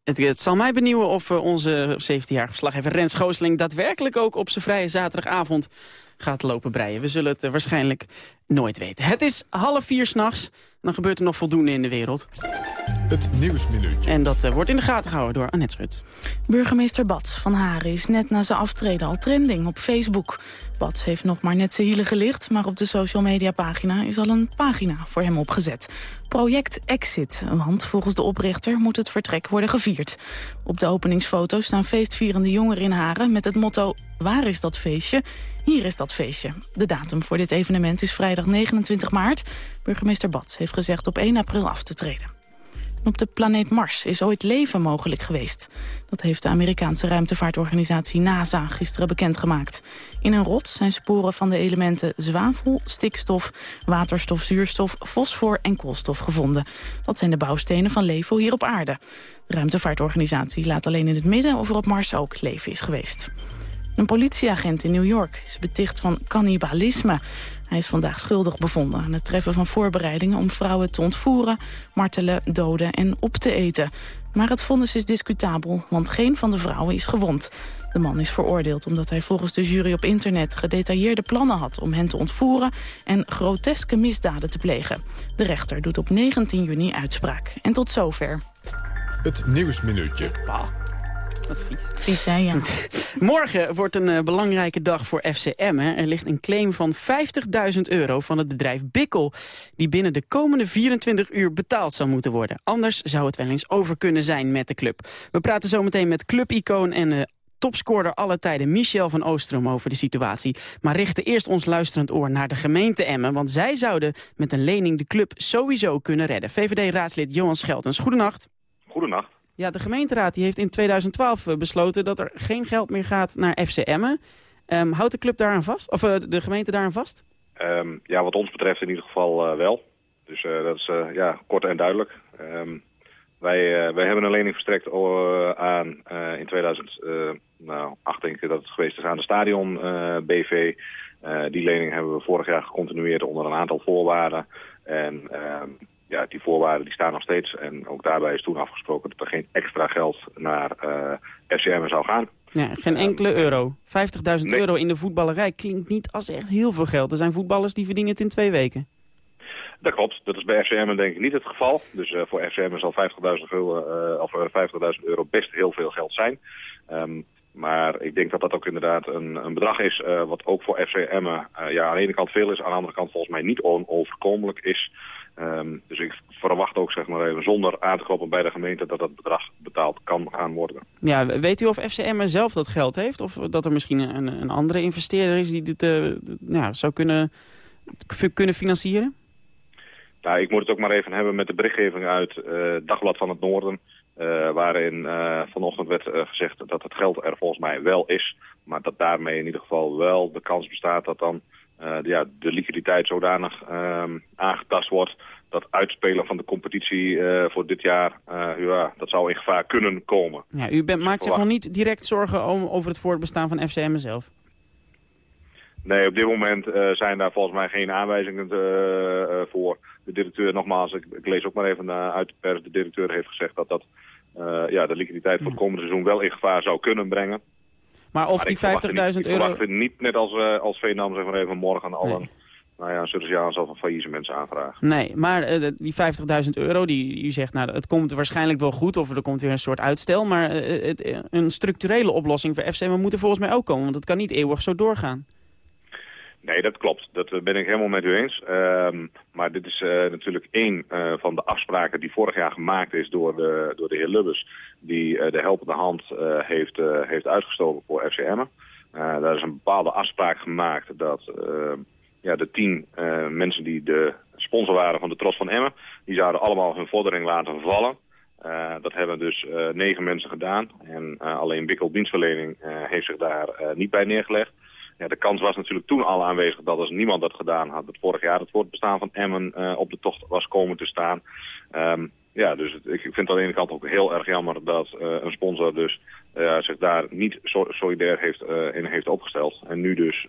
Het, zal mij benieuwen of uh, onze 17-jarige verslaggever Rens Goosling... daadwerkelijk ook op zijn vrije zaterdagavond gaat lopen breien. We zullen het uh, waarschijnlijk nooit weten. Het is half vier s'nachts. Dan gebeurt er nog voldoende in de wereld. Het Nieuwsminuutje. En dat uh, wordt in de gaten gehouden door Annette Schut. Burgemeester Bats van Haren is net na zijn aftreden al trending op Facebook. Bats heeft nog maar net zijn hielen gelicht... maar op de social media pagina is al een pagina voor hem opgezet. Project Exit, want volgens de oprichter moet het vertrek worden gevierd. Op de openingsfoto staan feestvierende jongeren in Haren... met het motto Waar is dat feestje? Hier is dat feestje. De datum voor dit evenement is vrijdag 29 maart. Burgemeester Bats heeft gezegd op 1 april af te treden. Op de planeet Mars is ooit leven mogelijk geweest. Dat heeft de Amerikaanse ruimtevaartorganisatie NASA gisteren bekendgemaakt. In een rots zijn sporen van de elementen zwavel, stikstof, waterstof, zuurstof, fosfor en koolstof gevonden. Dat zijn de bouwstenen van leven hier op aarde. De ruimtevaartorganisatie laat alleen in het midden of er op Mars ook leven is geweest. Een politieagent in New York is beticht van cannibalisme. Hij is vandaag schuldig bevonden aan het treffen van voorbereidingen... om vrouwen te ontvoeren, martelen, doden en op te eten. Maar het vonnis is discutabel, want geen van de vrouwen is gewond. De man is veroordeeld omdat hij volgens de jury op internet... gedetailleerde plannen had om hen te ontvoeren... en groteske misdaden te plegen. De rechter doet op 19 juni uitspraak. En tot zover. Het Nieuwsminuutje. Wat vies. Vies, hè, ja. Morgen wordt een uh, belangrijke dag voor FCM. Hè. Er ligt een claim van 50.000 euro van het bedrijf Bikkel... die binnen de komende 24 uur betaald zou moeten worden. Anders zou het wel eens over kunnen zijn met de club. We praten zometeen met clubicoon en uh, topscorer alle tijden Michel van Oostrom over de situatie. Maar richten eerst ons luisterend oor naar de gemeente Emmen... want zij zouden met een lening de club sowieso kunnen redden. VVD-raadslid Johan Scheltens, goedenacht. Goedenacht. Ja, de gemeenteraad die heeft in 2012 besloten dat er geen geld meer gaat naar FC Emmen. Um, houdt de club daaraan vast? Of uh, de gemeente daaraan vast? Um, ja, wat ons betreft in ieder geval uh, wel. Dus dat is ja, kort en duidelijk. Um, wij, wij hebben een lening verstrekt aan in 2008 nou, denk ik dat het geweest is aan de stadion BV. die lening hebben we vorig jaar gecontinueerd onder een aantal voorwaarden. En ja, die voorwaarden die staan nog steeds. En ook daarbij is toen afgesproken dat er geen extra geld naar uh, FCM zou gaan. Ja, geen enkele euro. 50.000 nee. euro in de voetballerij klinkt niet als echt heel veel geld. Er zijn voetballers die verdienen het in twee weken. Dat klopt. Dat is bij FCM denk ik niet het geval. Dus uh, voor FCM zal 50.000 euro, uh, of 50.000 euro best heel veel geld zijn. Um, maar ik denk dat dat ook inderdaad een, een bedrag is uh, wat ook voor FCM ja, aan de ene kant veel is, aan de andere kant volgens mij niet onoverkomelijk is. Um, dus ik verwacht ook zeg maar even zonder aan te kloppen bij de gemeente dat dat bedrag betaald kan gaan worden. Ja, weet u of FCM zelf dat geld heeft? Of dat er misschien een, een andere investeerder is die dit uh, nou, zou kunnen, kunnen financieren? Nou, ik moet het ook maar even hebben met de berichtgeving uit uh, Dagblad van het Noorden. Uh, waarin uh, vanochtend werd uh, gezegd dat het geld er volgens mij wel is. Maar dat daarmee in ieder geval wel de kans bestaat dat dan de, ja, de liquiditeit zodanig aangetast wordt... dat uitspelen van de competitie voor dit jaar, ja, dat zou in gevaar kunnen komen. Ja, u bent, maakt zich nog niet direct zorgen om, over het voortbestaan van FCM zelf? Nee, op dit moment zijn daar volgens mij geen aanwijzingen voor. De directeur, nogmaals, ik, ik, lees ook maar even uit de pers. De directeur heeft gezegd dat dat ja, de liquiditeit voor het komende seizoen wel in gevaar zou kunnen brengen. Maar of die 50.000 euro... Ik niet net als, als Veenam zeg maar even morgen al nee. nou ja, een sociaal zelf een faillissement aanvragen. Nee, maar die 50.000 euro, die u zegt, nou, het komt waarschijnlijk wel goed of er komt weer een soort uitstel. Maar het, een structurele oplossing voor FCM moet er volgens mij ook komen, want het kan niet eeuwig zo doorgaan. Nee, dat klopt. Dat eh, ben ik helemaal met u eens. Ehm, maar dit is uh, natuurlijk één uh, van de afspraken die vorig jaar gemaakt is door de, door de heer Lubbers. Die de helpende hand heeft, heeft uitgestoken voor FCM. daar is een bepaalde afspraak gemaakt dat ja, de tien mensen die de sponsor waren van de Tros van Emmen... die zouden allemaal hun vordering laten vallen. dat hebben dus negen mensen gedaan. En alleen Wikkel dienstverlening heeft zich daar niet bij neergelegd. Ja, de kans was natuurlijk toen al aanwezig dat als niemand dat gedaan had... dat vorig jaar het voortbestaan van Emmen uh, op de tocht was komen te staan. Um, ja, dus ik vind het aan de ene kant ook heel erg jammer dat uh, een sponsor dus uh, zich daar niet so solidair heeft, in heeft opgesteld. En nu dus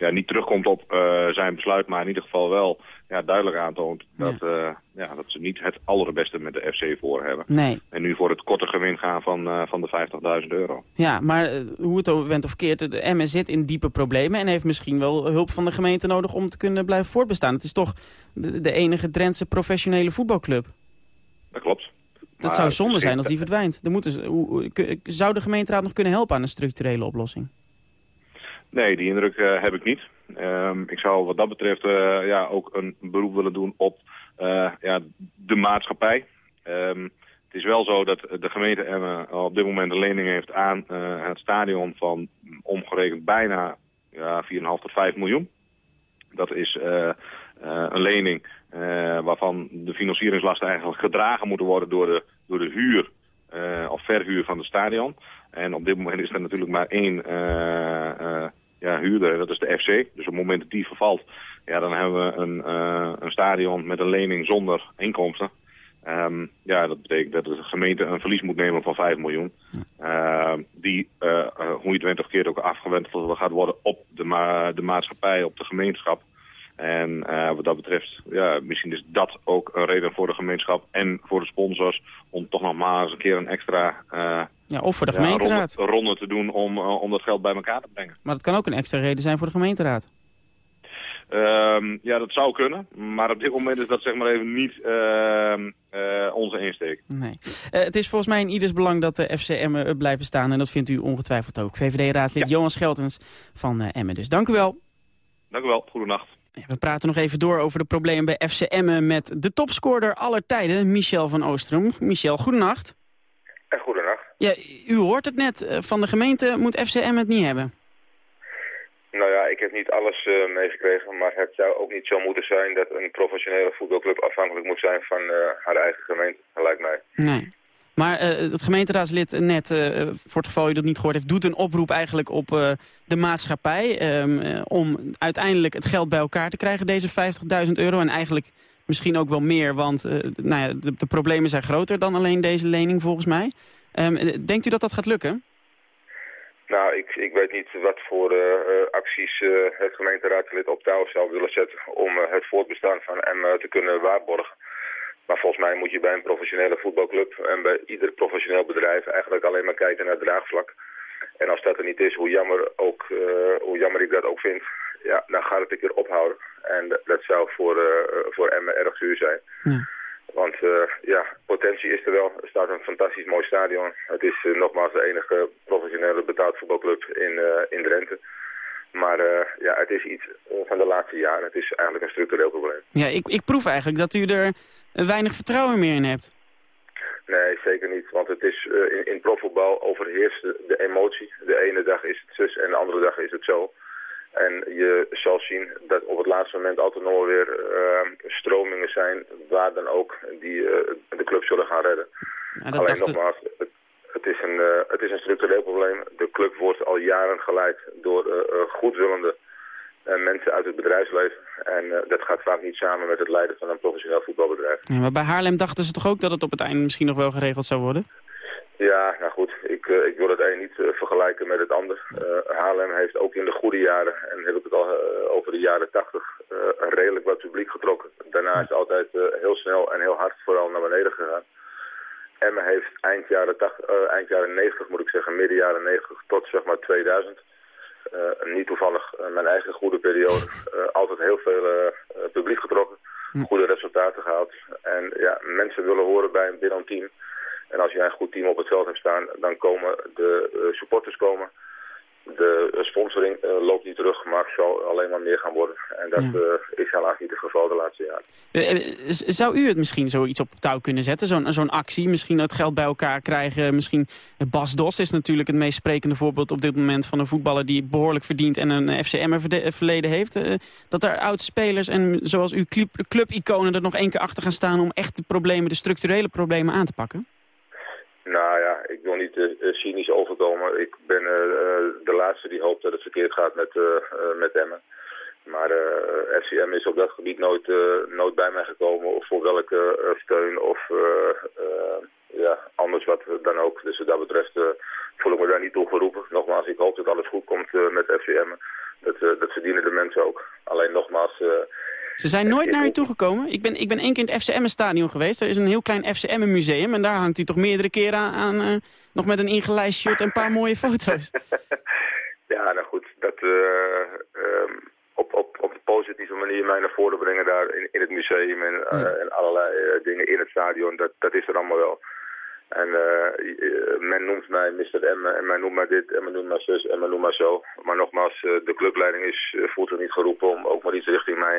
ja, niet terugkomt op zijn besluit, maar in ieder geval wel ja, duidelijk aantoont dat, ja. ja. dat ze niet het allerbeste met de FC voor hebben. Nee. En nu voor het korte gewin gaan van, uh, van de 50.000 euro. Ja, maar hoe het ook went of keert, de MS zit in diepe problemen... en heeft misschien wel hulp van de gemeente nodig om te kunnen blijven voortbestaan. Het is toch de, de enige Drentse professionele voetbalclub. Dat klopt. Dat zou zonde zijn als die verdwijnt. Er moeten, hoe, zou de gemeenteraad nog kunnen helpen aan een structurele oplossing? Nee, die indruk uh, heb ik niet. Um, ik zou wat dat betreft uh, ja, ook een beroep willen doen op uh, ja, de maatschappij. Um, het is wel zo dat de gemeente Emmen op dit moment een lening heeft aan het stadion van omgerekend bijna ja, 4,5 tot 5 miljoen. Dat is een lening waarvan de financieringslasten eigenlijk gedragen moeten worden door de, door de huur of verhuur van het stadion. En op dit moment is er natuurlijk maar één ja, huurder, dat is de FC. Dus op het moment dat die vervalt, ja, dan hebben we een, uh, een stadion met een lening zonder inkomsten. Um, ja, dat betekent dat de gemeente een verlies moet nemen van 5 miljoen. Uh, die, uh, hoe je het went of keert, ook afgewend gaat worden op de, ma de maatschappij, op de gemeenschap. En wat dat betreft, ja, misschien is dat ook een reden voor de gemeenschap en voor de sponsors om toch nog maar eens een keer een extra ja, of voor de gemeenteraad. Ronde, ronde, te doen om, uh, om dat geld bij elkaar te brengen. Maar dat kan ook een extra reden zijn voor de gemeenteraad. Um, ja, dat zou kunnen. Maar op dit moment is dat zeg maar even niet uh, uh, onze insteek. Nee. Uh, het is volgens mij in ieders belang dat de FCM blijven staan. En dat vindt u ongetwijfeld ook. VVD-raadslid ja. Johan Scheltens van Emmen. Dus dank u wel. Dank u wel. Goedenacht. We praten nog even door over de problemen bij FCM met de topscorer aller tijden, Michel van Oostrom. Michel, goedenacht. En goedenacht. Ja, u hoort het net, eh, van de gemeente moet FCM het niet hebben. Nou ja, ik heb niet alles uh, meegekregen, maar het zou ook niet zo moeten zijn dat een professionele voetbalclub afhankelijk moet zijn van uh, haar eigen gemeente, lijkt mij. Nee. Maar uh, het gemeenteraadslid net, voor het geval u dat niet gehoord heeft, doet een oproep eigenlijk op de maatschappij um, om uiteindelijk het geld bij elkaar te krijgen, deze 50.000 euro. En eigenlijk misschien ook wel meer, want nou ja, de, de problemen zijn groter dan alleen deze lening volgens mij. Um, denkt u dat dat gaat lukken? Nou, ik, ik weet niet wat voor uh, acties uh, het gemeenteraadslid op touw zou willen zetten om uh, het voortbestaan van M te kunnen waarborgen. Maar volgens mij moet je bij een professionele voetbalclub en bij ieder professioneel bedrijf eigenlijk alleen maar kijken naar draagvlak. En als dat er niet is, hoe jammer, ook, hoe jammer ik dat ook vind, ja, dan gaat het een keer ophouden. En dat zou voor, voor Emmen erg zuur zijn. Ja. Want uh, ja, potentie is er wel. Er staat een fantastisch mooi stadion. Het is uh, nogmaals de enige professionele betaald voetbalclub in, uh, in Drenthe. Maar ja, het is iets van de laatste jaren. Het is eigenlijk een structureel probleem. Ja, ik, ik proef eigenlijk dat u er weinig vertrouwen meer in hebt. Nee, zeker niet. Want het is, in, in profvoetbal overheerst de, de emotie. De ene dag is het zus en de andere dag is het zo. En je zal zien dat op het laatste moment altijd nog weer uh, stromingen zijn waar dan ook die uh, de club zullen gaan redden. Ja, Alleen nogmaals, het, het, is een, uh, het is een structureel probleem. De club wordt al jaren geleid door goedwillende mensen uit het bedrijfsleven. En dat gaat vaak niet samen met het leiden van een professioneel voetbalbedrijf. Ja, maar bij Haarlem dachten ze toch ook dat het op het einde misschien nog wel geregeld zou worden? Ja, nou goed, ik, uh, ik wil het een niet uh, vergelijken met het ander. Uh, Haarlem heeft ook in de goede jaren, en heb ik het al over de jaren tachtig, redelijk wat publiek getrokken. Daarna is het altijd heel snel en heel hard vooral naar beneden gegaan. Emmen heeft eind jaren, 80, eind jaren 90, moet ik zeggen, midden jaren 90 tot zeg maar 2000. niet toevallig mijn eigen goede periode. altijd heel veel publiek getrokken. Goede resultaten gehaald. En ja, mensen willen horen bij een binnen team. En als je een goed team op het veld hebt staan, dan komen de uh, supporters komen. de sponsoring eh, loopt niet terug, maar zal alleen maar meer gaan worden. En dat eh, is helaas niet het geval de laatste jaren. Eh, zou u het misschien zoiets op touw kunnen zetten? Zo'n zo'n actie, misschien het geld bij elkaar krijgen. Misschien Bas Dos is natuurlijk het meest sprekende voorbeeld op dit moment van een voetballer die behoorlijk verdient en een FCM-verleden heeft. dat er oud-spelers en zoals uw club-iconen er nog één keer achter gaan staan om echt de problemen, de structurele problemen aan te pakken? Nou ja, ik wil niet uh, cynisch overkomen. Ik ben uh, de laatste die hoopt dat het verkeerd gaat met, met Emmen. Maar FCM is op dat gebied nooit, nooit bij mij gekomen of voor welke steun of ja, anders wat dan ook. Dus wat dat betreft voel ik me daar niet toe geroepen. Nogmaals, ik hoop dat alles goed komt met FCM. Dat, dat verdienen de mensen ook. Alleen nogmaals, ze zijn nooit naar u toegekomen. Ik ben, ik ben één keer in het FCM-stadion geweest. Er is een heel klein FCM-museum. En daar hangt u toch meerdere keren aan, uh, nog met een ingelijst shirt en een paar mooie foto's. ja, nou goed. Dat, um, op, op, op een positieve manier mij naar voren brengen daar in, in het museum. En, uh, en allerlei dingen in het stadion. Dat, dat is er allemaal wel. En uh, men noemt mij Mr. M en men noemt mij dit en men noemt mij zus en men noemt mij zo. Maar nogmaals, uh, de clubleiding is, uh, voelt zich niet geroepen om ook maar iets richting mij,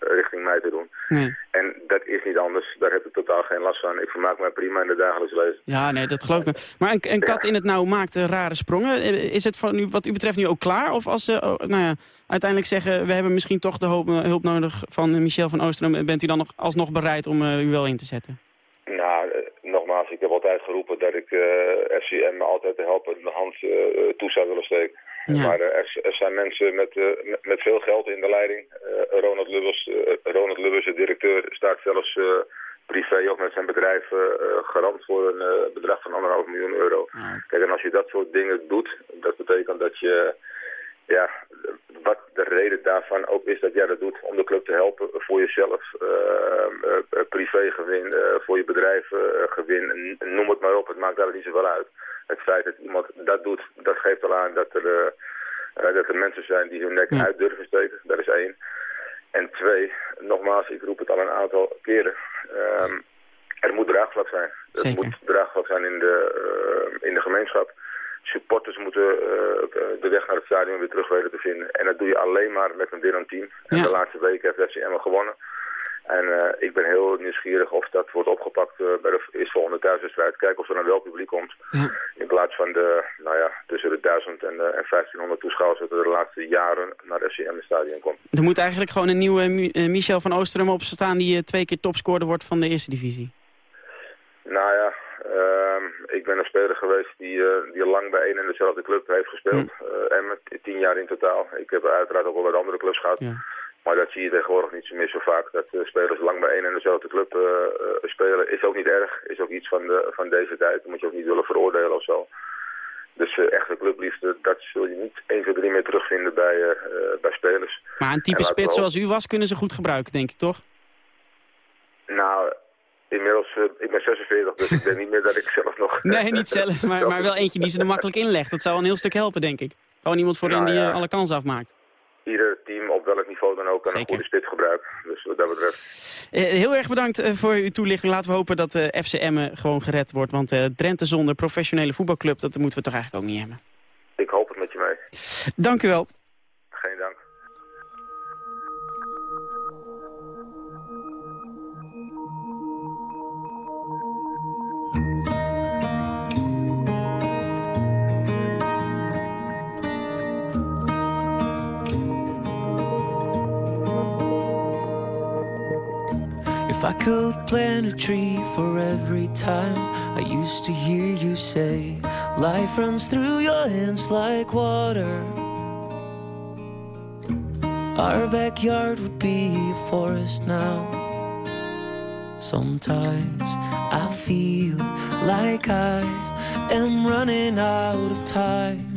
richting mij te doen. Nee. En dat is niet anders. Daar heb ik totaal geen last van. Ik vermaak mij prima in het dagelijks leven. Ja, nee, dat geloof ik. Maar een, een kat in het nauw maakt rare sprongen. Is het van u, wat u betreft nu ook klaar? Of als ze oh, nou ja, uiteindelijk zeggen, we hebben misschien toch de hulp, hulp nodig van Michel van Oostrom. Bent u dan nog, alsnog bereid om u wel in te zetten? Nou, nogmaals, ik heb altijd geroepen dat ik uh, FCM altijd de helpende hand uh, toe zou willen steken. Ja. Maar uh, er, er, zijn mensen met, met, met, veel geld in de leiding. Ronald Lubbers, Ronald Lubbers, de directeur, staat zelfs privé of met zijn bedrijf garant voor een bedrag van anderhalf miljoen euro. Kijk, en als je dat soort dingen doet, dat betekent dat je ja, wat de reden daarvan ook is dat jij dat doet om de club te helpen voor jezelf, uh, uh, privégewin, uh, voor je bedrijf gewin, noem het maar op, het maakt daar niet zoveel uit. Het feit dat iemand dat doet, dat geeft al aan dat er, dat er mensen zijn die hun nek uit durven steken, dat is één. En twee, nogmaals, ik roep het al een aantal keren, ehm, er moet draagvlak zijn. Er moet draagvlak zijn in de, in de gemeenschap supporters moeten uh, de weg naar het stadion weer terug weten te vinden. En dat doe je alleen maar met een winnend team. En de laatste weken heeft FC Emmen gewonnen. En uh, ik ben heel nieuwsgierig of dat wordt opgepakt uh, bij de eerstvolgende thuiswedstrijd. Kijken of er dan wel publiek komt. Ja. In plaats van de, nou ja, tussen de 1000 en, uh, en 1500 toeschouwers dat er de laatste jaren naar het FCM stadion komt. Er moet eigenlijk gewoon een nieuwe Michel van Oosterum op staan die twee keer topscorer wordt van de eerste divisie. Nou ja, ik ben een speler geweest die, uh, die lang bij één en dezelfde club heeft gespeeld. Uh, en met tien jaar in totaal. Ik heb uiteraard ook wel wat andere clubs gehad. Ja. Maar dat zie je tegenwoordig niet zo meer zo vaak. Dat uh, spelers lang bij één en dezelfde club spelen is ook niet erg. Is ook iets van, de, van deze tijd. Dat moet je ook niet willen veroordelen of zo. Dus echte clubliefde, dat zul je niet 1, 2, 3 meer terugvinden bij, bij spelers. Maar een type spits zoals u was, kunnen ze goed gebruiken, denk ik, toch? Nou, Inmiddels, uh, ik ben 46, dus ik denk niet meer dat ik zelf nog... nee, niet zelf, maar, maar wel eentje die ze er makkelijk inlegt. Dat zou een heel stuk helpen, denk ik. Gewoon iemand voorin nou, die ja. alle kansen afmaakt. Ieder team, op welk niveau dan ook, kan Zeker. een goede spits gebruiken. Dus wat dat betreft. Heel erg bedankt voor uw toelichting. Laten we hopen dat FCM gewoon gered wordt. Want Drenthe zonder professionele voetbalclub, dat moeten we toch eigenlijk ook niet hebben. Ik hoop het met je mee. Dank u wel. I could plant a tree for every time I used to hear you say Life runs through your hands like water. Our backyard would be a forest now. Sometimes I feel like I am running out of time.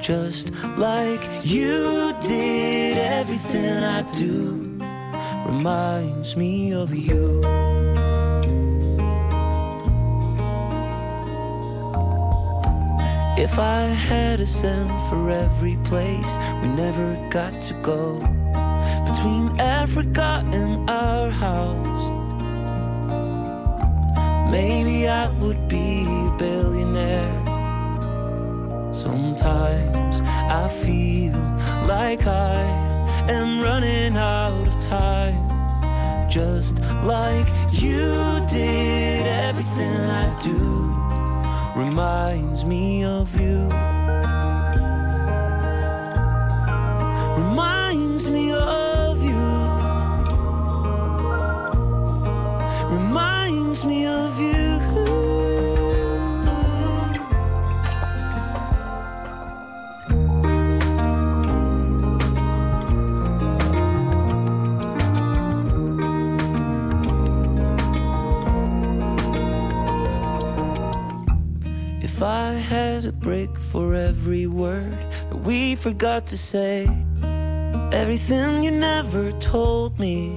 Just like you did everything I do reminds me of you. If I had a cent for every place we never got to go, between Africa and our house, maybe I would be a billionaire. Sometimes I feel like I am running out of time. Just like you did, everything I do reminds me of you. Reminds me of A break for every word that we forgot to say, everything you never told me,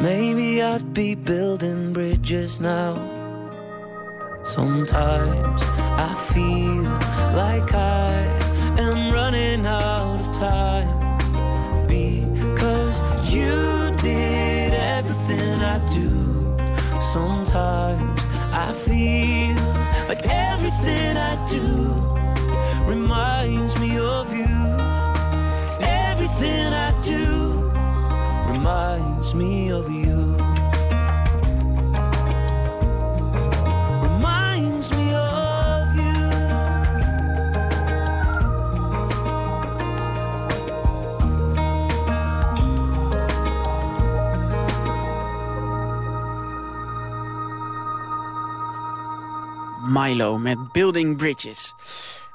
maybe I'd be building bridges now. Sometimes I feel like I am running out of time everything I do reminds me of you. Everything I do reminds me of you. Milo met Building Bridges.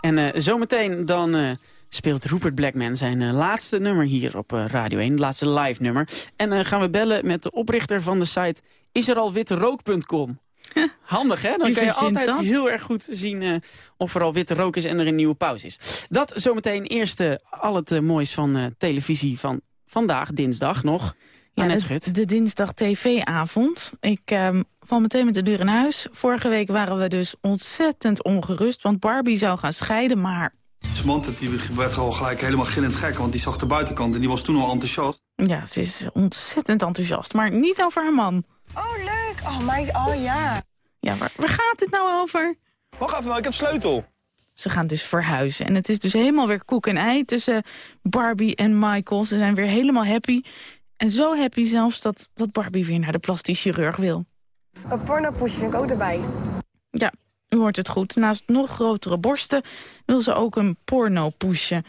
En eh, zometeen dan eh, speelt Rupert Blackman zijn eh, laatste nummer hier op Radio 1. Het laatste live nummer. En gaan we bellen met de oprichter van de site iseralwitterook.com. Handig, hè? Dan kan je altijd dat? heel erg goed zien of er al witte rook is en er een nieuwe pauze is. Dat zometeen eerst al het moois van televisie van vandaag, dinsdag nog. Ja, de, de dinsdag tv-avond. Ik ehm, val meteen met de deur in huis. Vorige week waren we dus ontzettend ongerust, want Barbie zou gaan scheiden, maar Samantha die werd al gelijk helemaal gillend gek, want die zag de buitenkant en die was toen al enthousiast. ja, ze is ontzettend enthousiast. Maar niet over haar man. Oh, leuk. Oh, meid. Oh, ja. Ja, waar, waar gaat het nou over? Wacht even, ik heb sleutel. Ze gaan dus verhuizen. En het is dus helemaal weer koek en ei tussen Barbie en Michael. Ze zijn weer helemaal happy. En zo happy zelfs dat, dat Barbie weer naar de plastisch chirurg wil. Een pornopoesje vind ik ook erbij. Ja, u hoort het goed. Naast nog grotere borsten wil ze ook een porno-poesje.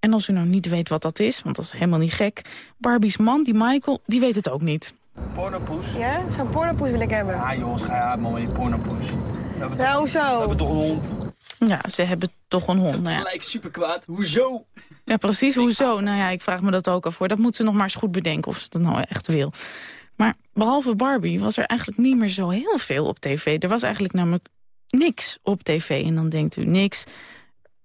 En als u nou niet weet wat dat is, want dat is helemaal niet gek... Barbie's man, die Michael, die weet het ook niet. Pornopoes. Ja? Zo'n pornopoes wil ik hebben. Ah jongens, ga je uit man met je pornopoes. Nou, hoezo? we hebben toch een hond? Ja, ze hebben toch een hond. Nou ja. Gelijk super kwaad. Hoezo? Ja, precies. Hoezo? Nou ja, ik vraag me dat ook al voor. Dat moet ze nog maar eens goed bedenken of ze dat nou echt wil. Maar behalve Barbie was er eigenlijk niet meer zo heel veel op tv. Er was eigenlijk namelijk niks op tv. En dan denkt u niks.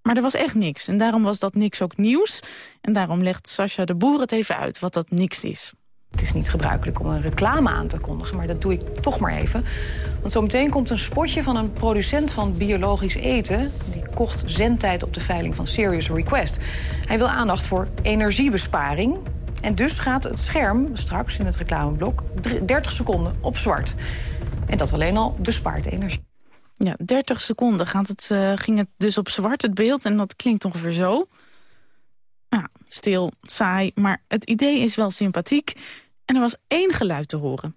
Maar er was echt niks. En daarom was dat niks ook nieuws. En daarom legt Sascha de Boer het even uit wat dat niks is. Het is niet gebruikelijk om een reclame aan te kondigen, maar dat doe ik toch maar even. Want zometeen komt een spotje van een producent van biologisch eten. Die kocht zendtijd op de veiling van Serious Request. Hij wil aandacht voor energiebesparing. En dus gaat het scherm straks in het reclameblok dr- 30 seconden op zwart. En dat alleen al bespaart energie. Ja, 30 seconden gaat het, eh, ging het dus op zwart, het beeld. En dat klinkt ongeveer zo. Stil, saai, maar het idee is wel sympathiek. En er was één geluid te horen.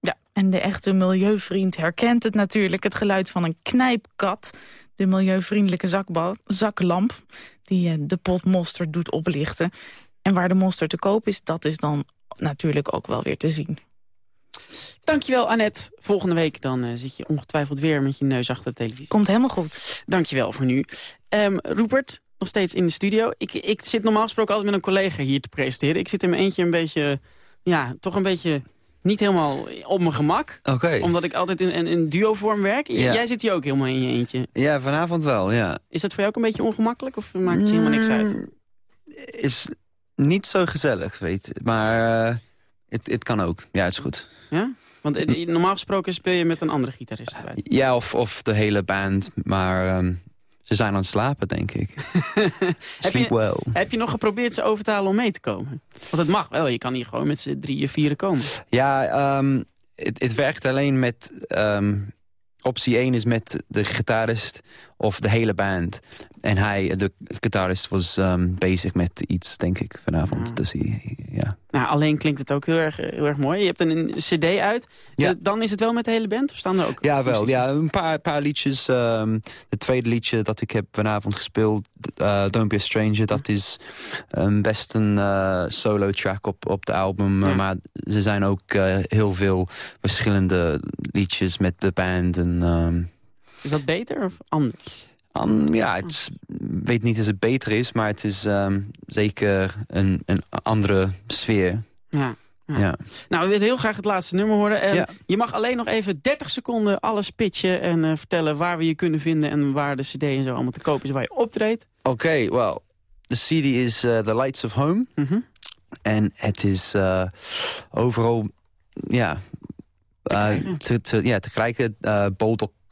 Ja, en de echte milieuvriend herkent het natuurlijk. Het geluid van een knijpkat. De milieuvriendelijke zakba- zaklamp die eh, de pot mosterd doet oplichten. En waar de mosterd te koop is, dat is dan natuurlijk ook wel weer te zien. Dankjewel, Annette. Volgende week dan eh, zit je ongetwijfeld weer met je neus achter de televisie. Komt helemaal goed. Dankjewel voor nu. Ehm Rupert, nog steeds in de studio. Ik, ik zit normaal gesproken altijd met een collega hier te presenteren. Ik zit in mijn eentje een beetje, ja, toch een beetje niet helemaal op mijn gemak. Oké. Omdat ik altijd in, in, in duo-vorm werk. Ja. Jij zit hier ook helemaal in je eentje. Ja, vanavond wel, ja. Is dat voor jou ook een beetje ongemakkelijk of maakt het helemaal niks uit? Mm, Is niet zo gezellig, weet. Maar eh, het het kan ook. Ja, het is goed. Ja? Want eh, normaal gesproken speel je met een andere gitarist erbij. Ja, of, of de hele band. Maar ehm, ze zijn aan het slapen, denk ik. Sleep well. Heb je nog geprobeerd ze over te halen om mee te komen? Want het mag wel, je kan hier gewoon met z'n drieën, vieren komen. Ja, ehm, het, het werkt alleen met ehm, optie 1 is met de gitarist of de hele band. En hij, de gitarist, was um, bezig met iets, denk ik, vanavond. Dus hij, ja. Nou, alleen klinkt het ook heel erg, heel erg mooi. Je hebt een cd uit. Ja. Uh, dan is het wel met de hele band? Of staan er ook Ja, wel. Ja, een paar, paar liedjes. Um, het tweede liedje dat ik heb vanavond gespeeld, uh, Don't Be a Stranger... dat is um, best een uh, solo track op, op de album. Ja. Maar er zijn ook heel veel verschillende liedjes met de band. En, um, is dat beter of anders? Um, ja, ik weet niet of het beter is, maar het is um, zeker een, een andere sfeer. Ja. Ja. ja. Nou, we willen heel graag het laatste nummer horen. En ja. Je mag alleen nog even 30 seconden alles pitchen en uh, vertellen waar we je kunnen vinden en waar de cd en zo allemaal te koop is, waar je optreedt. Oké, okay, well, de cd is uh, The Lights of Home. Mm -hmm. En het is uh, overal, ja, te, te, te, ja, te krijgen.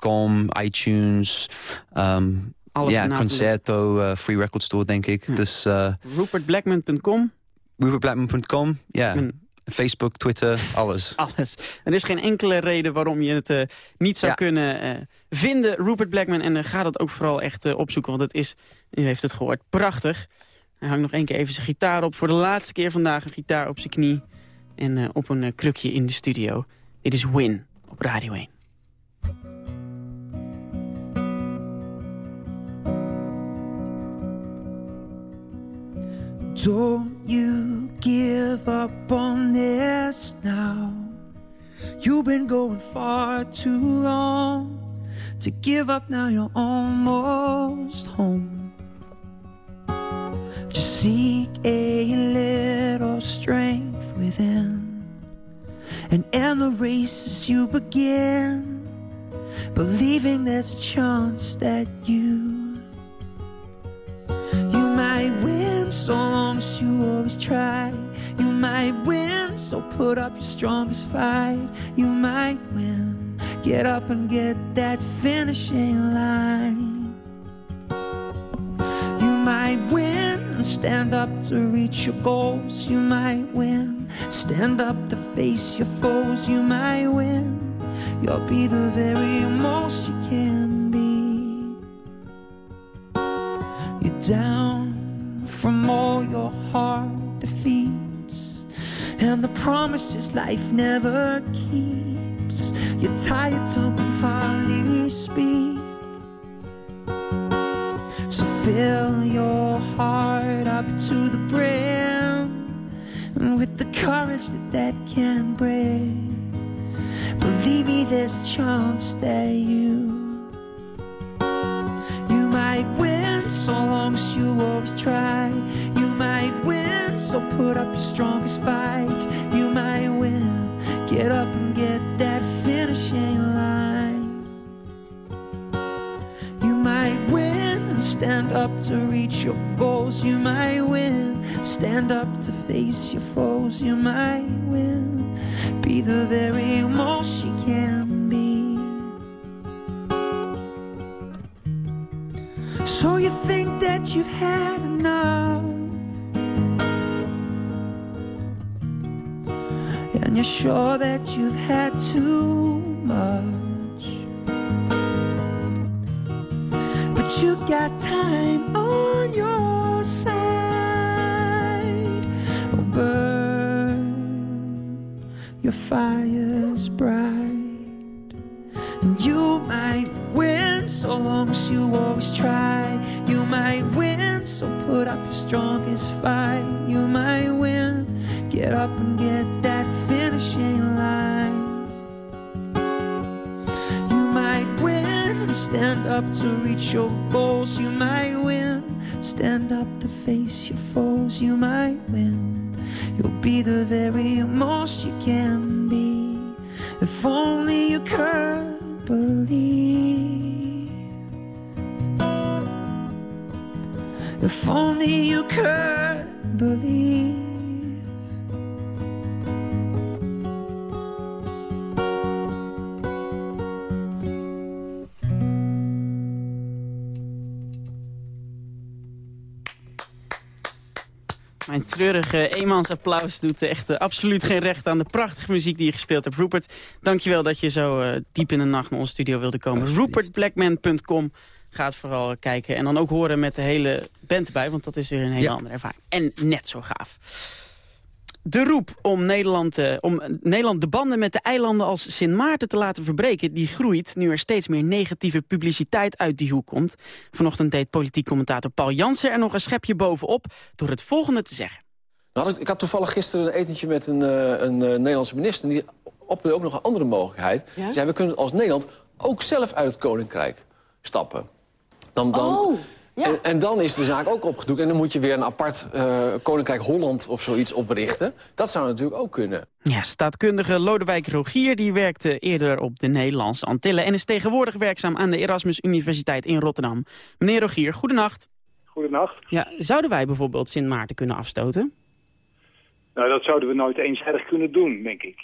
Bol.com, iTunes, um, ja, Concerto, uh, Free Record Store, denk ik. Ja. Dus, uh, RupertBlackman.com. RupertBlackman.com, ja. Facebook, Twitter, alles. alles. Er is geen enkele reden waarom je het uh, niet zou ja. kunnen uh, vinden, Rupert Blackman. En uh, ga dat ook vooral echt opzoeken, want het is, u heeft het gehoord, prachtig. Hij hangt nog één keer even zijn gitaar op. Voor de laatste keer vandaag een gitaar op zijn knie. En op een krukje in de studio. Dit is Win op Radio 1. Don't you give up on this now. You've been going far too long to give up now. You're almost home. Just seek a little strength within and end the races you begin, believing there's a chance that you you might win so long as you always try. You might win, so put up your strongest fight. You might win, get up and get that finishing line. You might win and stand up to reach your goals. You might win, stand up to face your foes. You might win, you'll be the very most you can be. You're down from all your hard defeats and the promises life never keeps. You're tired, tongue can hardly speak. So fill your heart up to the brim and with the courage that that can bring. Believe me, there's a chance that you you might win so long as you always try. You might win, so put up your strongest fight. You might win, get up and get that finishing line. You might win and stand up to reach your goals. You might win, stand up to face your foes. You might win, be the very most you can So you think that you've had enough. And you're sure that you've had too much. But you've got time on your side. Oh, burn your fires up your strongest fight. You might win, get up and get that finishing line. You might win and stand up to reach your goals. You might win, stand up to face your foes. You might win, you'll be the very most you can be. If only you could believe. If only you could believe. Mijn treurige eenmansapplaus doet echt uh, absoluut geen recht aan de prachtige muziek die je gespeeld hebt. Rupert, dankjewel dat je zo uh, diep in de nacht naar onze studio wilde komen. RupertBlackman.com. Gaat vooral kijken en dan ook horen met de hele band erbij, want dat is weer een hele andere ervaring. En net zo gaaf. De roep om Nederland, uh, om Nederland de banden met de eilanden als Sint Maarten te laten verbreken... die groeit nu er steeds meer negatieve publiciteit uit die hoek komt. Vanochtend deed politiek commentator Paul Jansen er nog een schepje bovenop... door het volgende te zeggen. Nou, ik, ik, had toevallig gisteren een etentje met een, uh, een uh, Nederlandse minister... die opperde ook nog een andere mogelijkheid. Ja? Zei, we kunnen als Nederland ook zelf uit het Koninkrijk stappen. Dan, dan, oh. Ja. En, en, dan is de zaak ook opgedoekt. En dan moet je weer een apart uh, Koninkrijk Holland of zoiets oprichten. Dat zou natuurlijk ook kunnen. Ja, staatkundige Lodewijk Rogier die werkte eerder op de Nederlandse Antillen... en is tegenwoordig werkzaam aan de Erasmus Universiteit in Rotterdam. Meneer Rogier, goedenacht. Goedenacht. Ja, zouden wij bijvoorbeeld Sint Maarten kunnen afstoten? Nou, dat zouden we nooit eenzijdig kunnen doen, denk ik.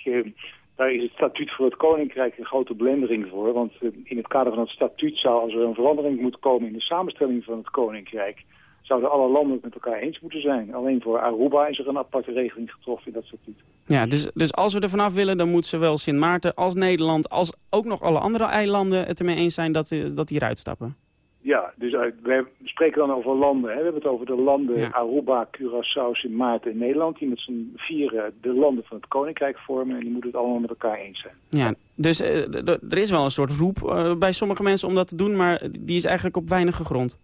Daar is het statuut voor het Koninkrijk een grote belemmering voor. Want uh, in het kader van het statuut zou, als er een verandering moet komen in de samenstelling van het Koninkrijk, zouden alle landen het met elkaar eens moeten zijn. Alleen voor Aruba is er een aparte regeling getroffen in dat statuut. Ja, dus, dus als we er vanaf willen, dan moet zowel Sint Maarten als Nederland, als ook nog alle andere eilanden het ermee eens zijn dat, dat die eruit stappen. Ja, dus uh, we spreken dan over landen. Hè. We hebben het over de landen ja. Aruba, Curaçao, Sint Maarten en Nederland... die met z'n vieren de landen van het Koninkrijk vormen... en die moeten het allemaal met elkaar eens zijn. Ja, dus uh, er is wel een soort roep uh, bij sommige mensen om dat te doen... maar die is eigenlijk op weinige grond.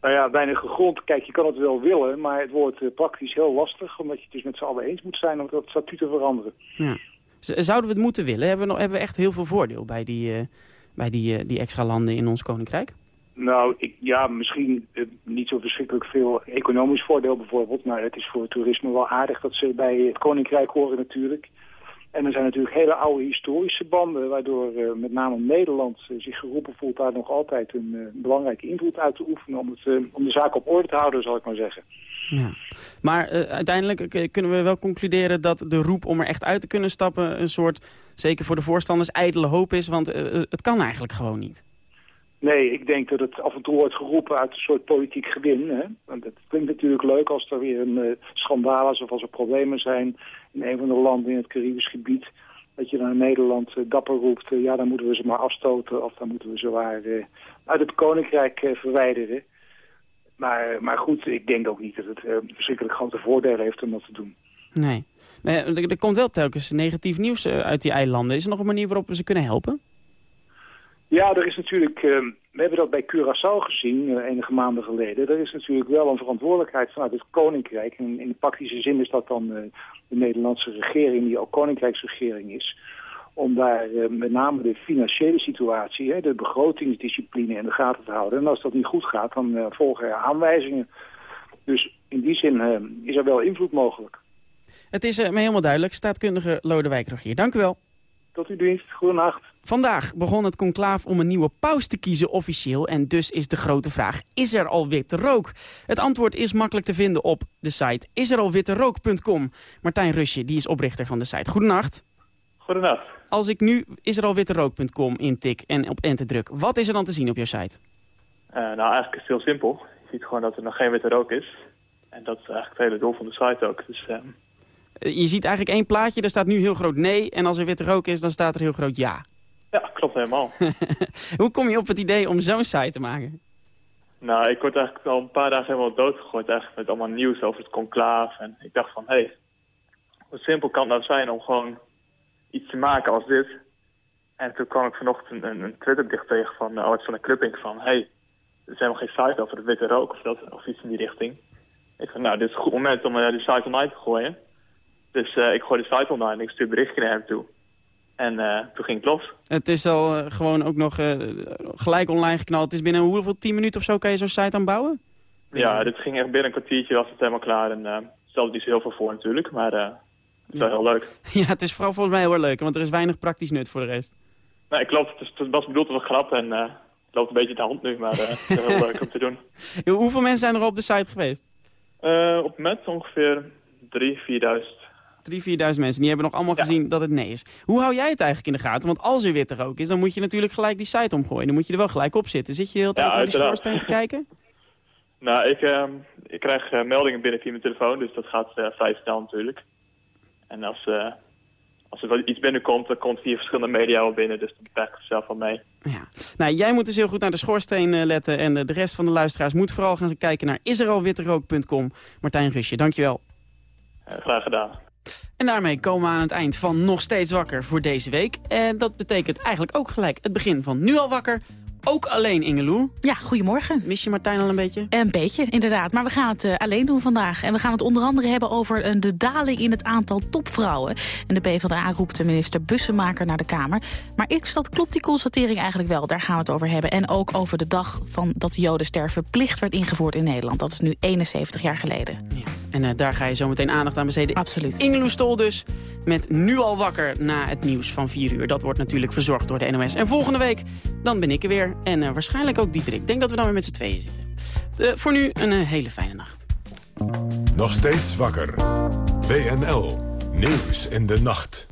Nou ja, weinig grond. Kijk, je kan het wel willen, maar het wordt praktisch heel lastig... omdat je het dus met z'n allen eens moet zijn om dat statuut te veranderen. Ja. Zouden we het moeten willen? Hebben we, nog, hebben we echt heel veel voordeel bij die, bij die, die extra landen in ons Koninkrijk? Nou, ik, ja, misschien uh, niet zo verschrikkelijk veel economisch voordeel bijvoorbeeld. Maar het is voor het toerisme wel aardig dat ze bij het Koninkrijk horen natuurlijk. En er zijn natuurlijk hele oude historische banden... waardoor uh, met name Nederland zich geroepen voelt daar nog altijd een belangrijke invloed uit te oefenen... om, het, om de zaak op orde te houden, zal ik maar zeggen. Ja. Maar uiteindelijk kunnen we wel concluderen dat de roep om er echt uit te kunnen stappen... een soort, zeker voor de voorstanders, ijdele hoop is. Want het kan eigenlijk gewoon niet. Nee, ik denk dat het af en toe wordt geroepen uit een soort politiek gewin. Hè? Want het klinkt natuurlijk leuk als er weer een uh, schandaal is of als er problemen zijn in een van de landen in het Caribisch gebied. Dat je naar Nederland dapper roept, ja dan moeten we ze maar afstoten of dan moeten we ze maar uit het koninkrijk verwijderen. Maar, maar goed, ik denk ook niet dat het verschrikkelijk grote voordelen heeft om dat te doen. Nee, er, komt wel telkens negatief nieuws uit die eilanden. Is er nog een manier waarop we ze kunnen helpen? Ja, er is natuurlijk, uh, we hebben dat bij Curaçao gezien uh, enige maanden geleden. Er is natuurlijk wel een verantwoordelijkheid vanuit het Koninkrijk. En in de praktische zin is dat dan de Nederlandse regering, die ook Koninkrijksregering is. Om daar met name de financiële situatie, hè, de begrotingsdiscipline in de gaten te houden. En als dat niet goed gaat, dan volgen er aanwijzingen. Dus in die zin is er wel invloed mogelijk. Het is me helemaal duidelijk. Staatkundige Lodewijk Rogier, dank u wel. Tot uw dienst. Goedenacht. Vandaag begon het conclaaf om een nieuwe paus te kiezen officieel. En dus is de grote vraag, is er al witte rook? Het antwoord is makkelijk te vinden op de site iseralwitterook.com. Martijn Rusje, die is oprichter van de site. Goedenacht. Goedenacht. Als ik nu iseralwitterook.com intik en op enter druk, wat is er dan te zien op jouw site? Uh, nou, eigenlijk is het heel simpel. Je ziet gewoon dat er nog geen witte rook is. En dat is eigenlijk het hele doel van de site ook. Dus... Uh... Je ziet eigenlijk één plaatje, daar staat nu heel groot nee. En als er witte rook is, dan staat er heel groot ja. Ja, klopt helemaal. Hoe kom je op het idee om zo'n site te maken? Nou, ik word eigenlijk al een paar dagen helemaal doodgegooid eigenlijk met allemaal nieuws over het conclaaf. En ik dacht van, hé, hey, hoe simpel kan nou zijn om gewoon iets te maken als dit? En toen kwam ik vanochtend een, een Twitter-dicht tegen van uh, van de Clubbing van... hé, hey, er is helemaal geen site over de witte rook of, dat, of iets in die richting. Ik dacht, nou, dit is een goed moment om uh, die site online te gooien. Dus uh, ik gooi de site online en ik stuur berichtje naar hem toe. En uh, toen ging het los. Het is al uh, gewoon ook nog gelijk online geknald. Het is binnen hoeveel, tien minuten of zo kan je zo'n site aanbouwen? Ja, dit ging echt binnen een kwartiertje was het helemaal klaar. En stelde niet zo heel veel voor natuurlijk, maar het is wel heel leuk. Ja, het is vooral volgens mij heel erg leuk, want er is weinig praktisch nut voor de rest. Nee, klopt. Het, is, het was bedoeld als een grap en het loopt een beetje de hand nu, maar het is heel leuk om te doen. Hoeveel mensen zijn er op de site geweest? op met ongeveer 3.000, 4.000. 3.000, 4.000 mensen. Die hebben nog allemaal ja. gezien dat het nee is. Hoe hou jij het eigenlijk in de gaten? Want als er witte rook is, dan moet je natuurlijk gelijk die site omgooien. Dan moet je er wel gelijk op zitten. Zit je de hele tijd ja, op die schoorsteen te kijken? Nou, ik, ehm, ik krijg eh, meldingen binnen via mijn telefoon, dus dat gaat eh, vrij snel natuurlijk. En als, eh, als er wel iets binnenkomt, dan komt via verschillende media wel binnen, dus dan krijg ik het zelf wel mee. Nou, jij moet dus heel goed naar de schoorsteen letten. En de rest van de luisteraars moet vooral gaan kijken naar iseralwitterook.com. Martijn Gusje, dankjewel. Graag gedaan. En daarmee komen we aan het eind van Nog Steeds Wakker voor deze week. En dat betekent eigenlijk ook gelijk het begin van Nu al wakker. Ook alleen Ingeloe. Ja, goedemorgen. Mis je Martijn al een beetje? Een beetje, inderdaad. Maar we gaan het eh, alleen doen vandaag. En we gaan het onder andere hebben over eh, de daling in het aantal topvrouwen. En de PvdA roept de minister Bussemaker naar de Kamer. Maar is dat, klopt die constatering eigenlijk wel? Daar gaan we het over hebben. En ook over de dag van dat jodenster verplicht werd ingevoerd in Nederland. Dat is nu 71 jaar geleden. En eh, daar ga je zo meteen aandacht aan besteden. Absoluut. Ingeloe Stol dus met Nu al wakker na het nieuws van 4 uur. Dat wordt natuurlijk verzorgd door de NOS. En volgende week, dan ben ik er weer. En eh, waarschijnlijk ook Diederik. Ik denk dat we dan weer met z'n tweeën zitten. Eh, voor nu een hele fijne nacht. Nog steeds wakker. WNL. Nieuws in de nacht.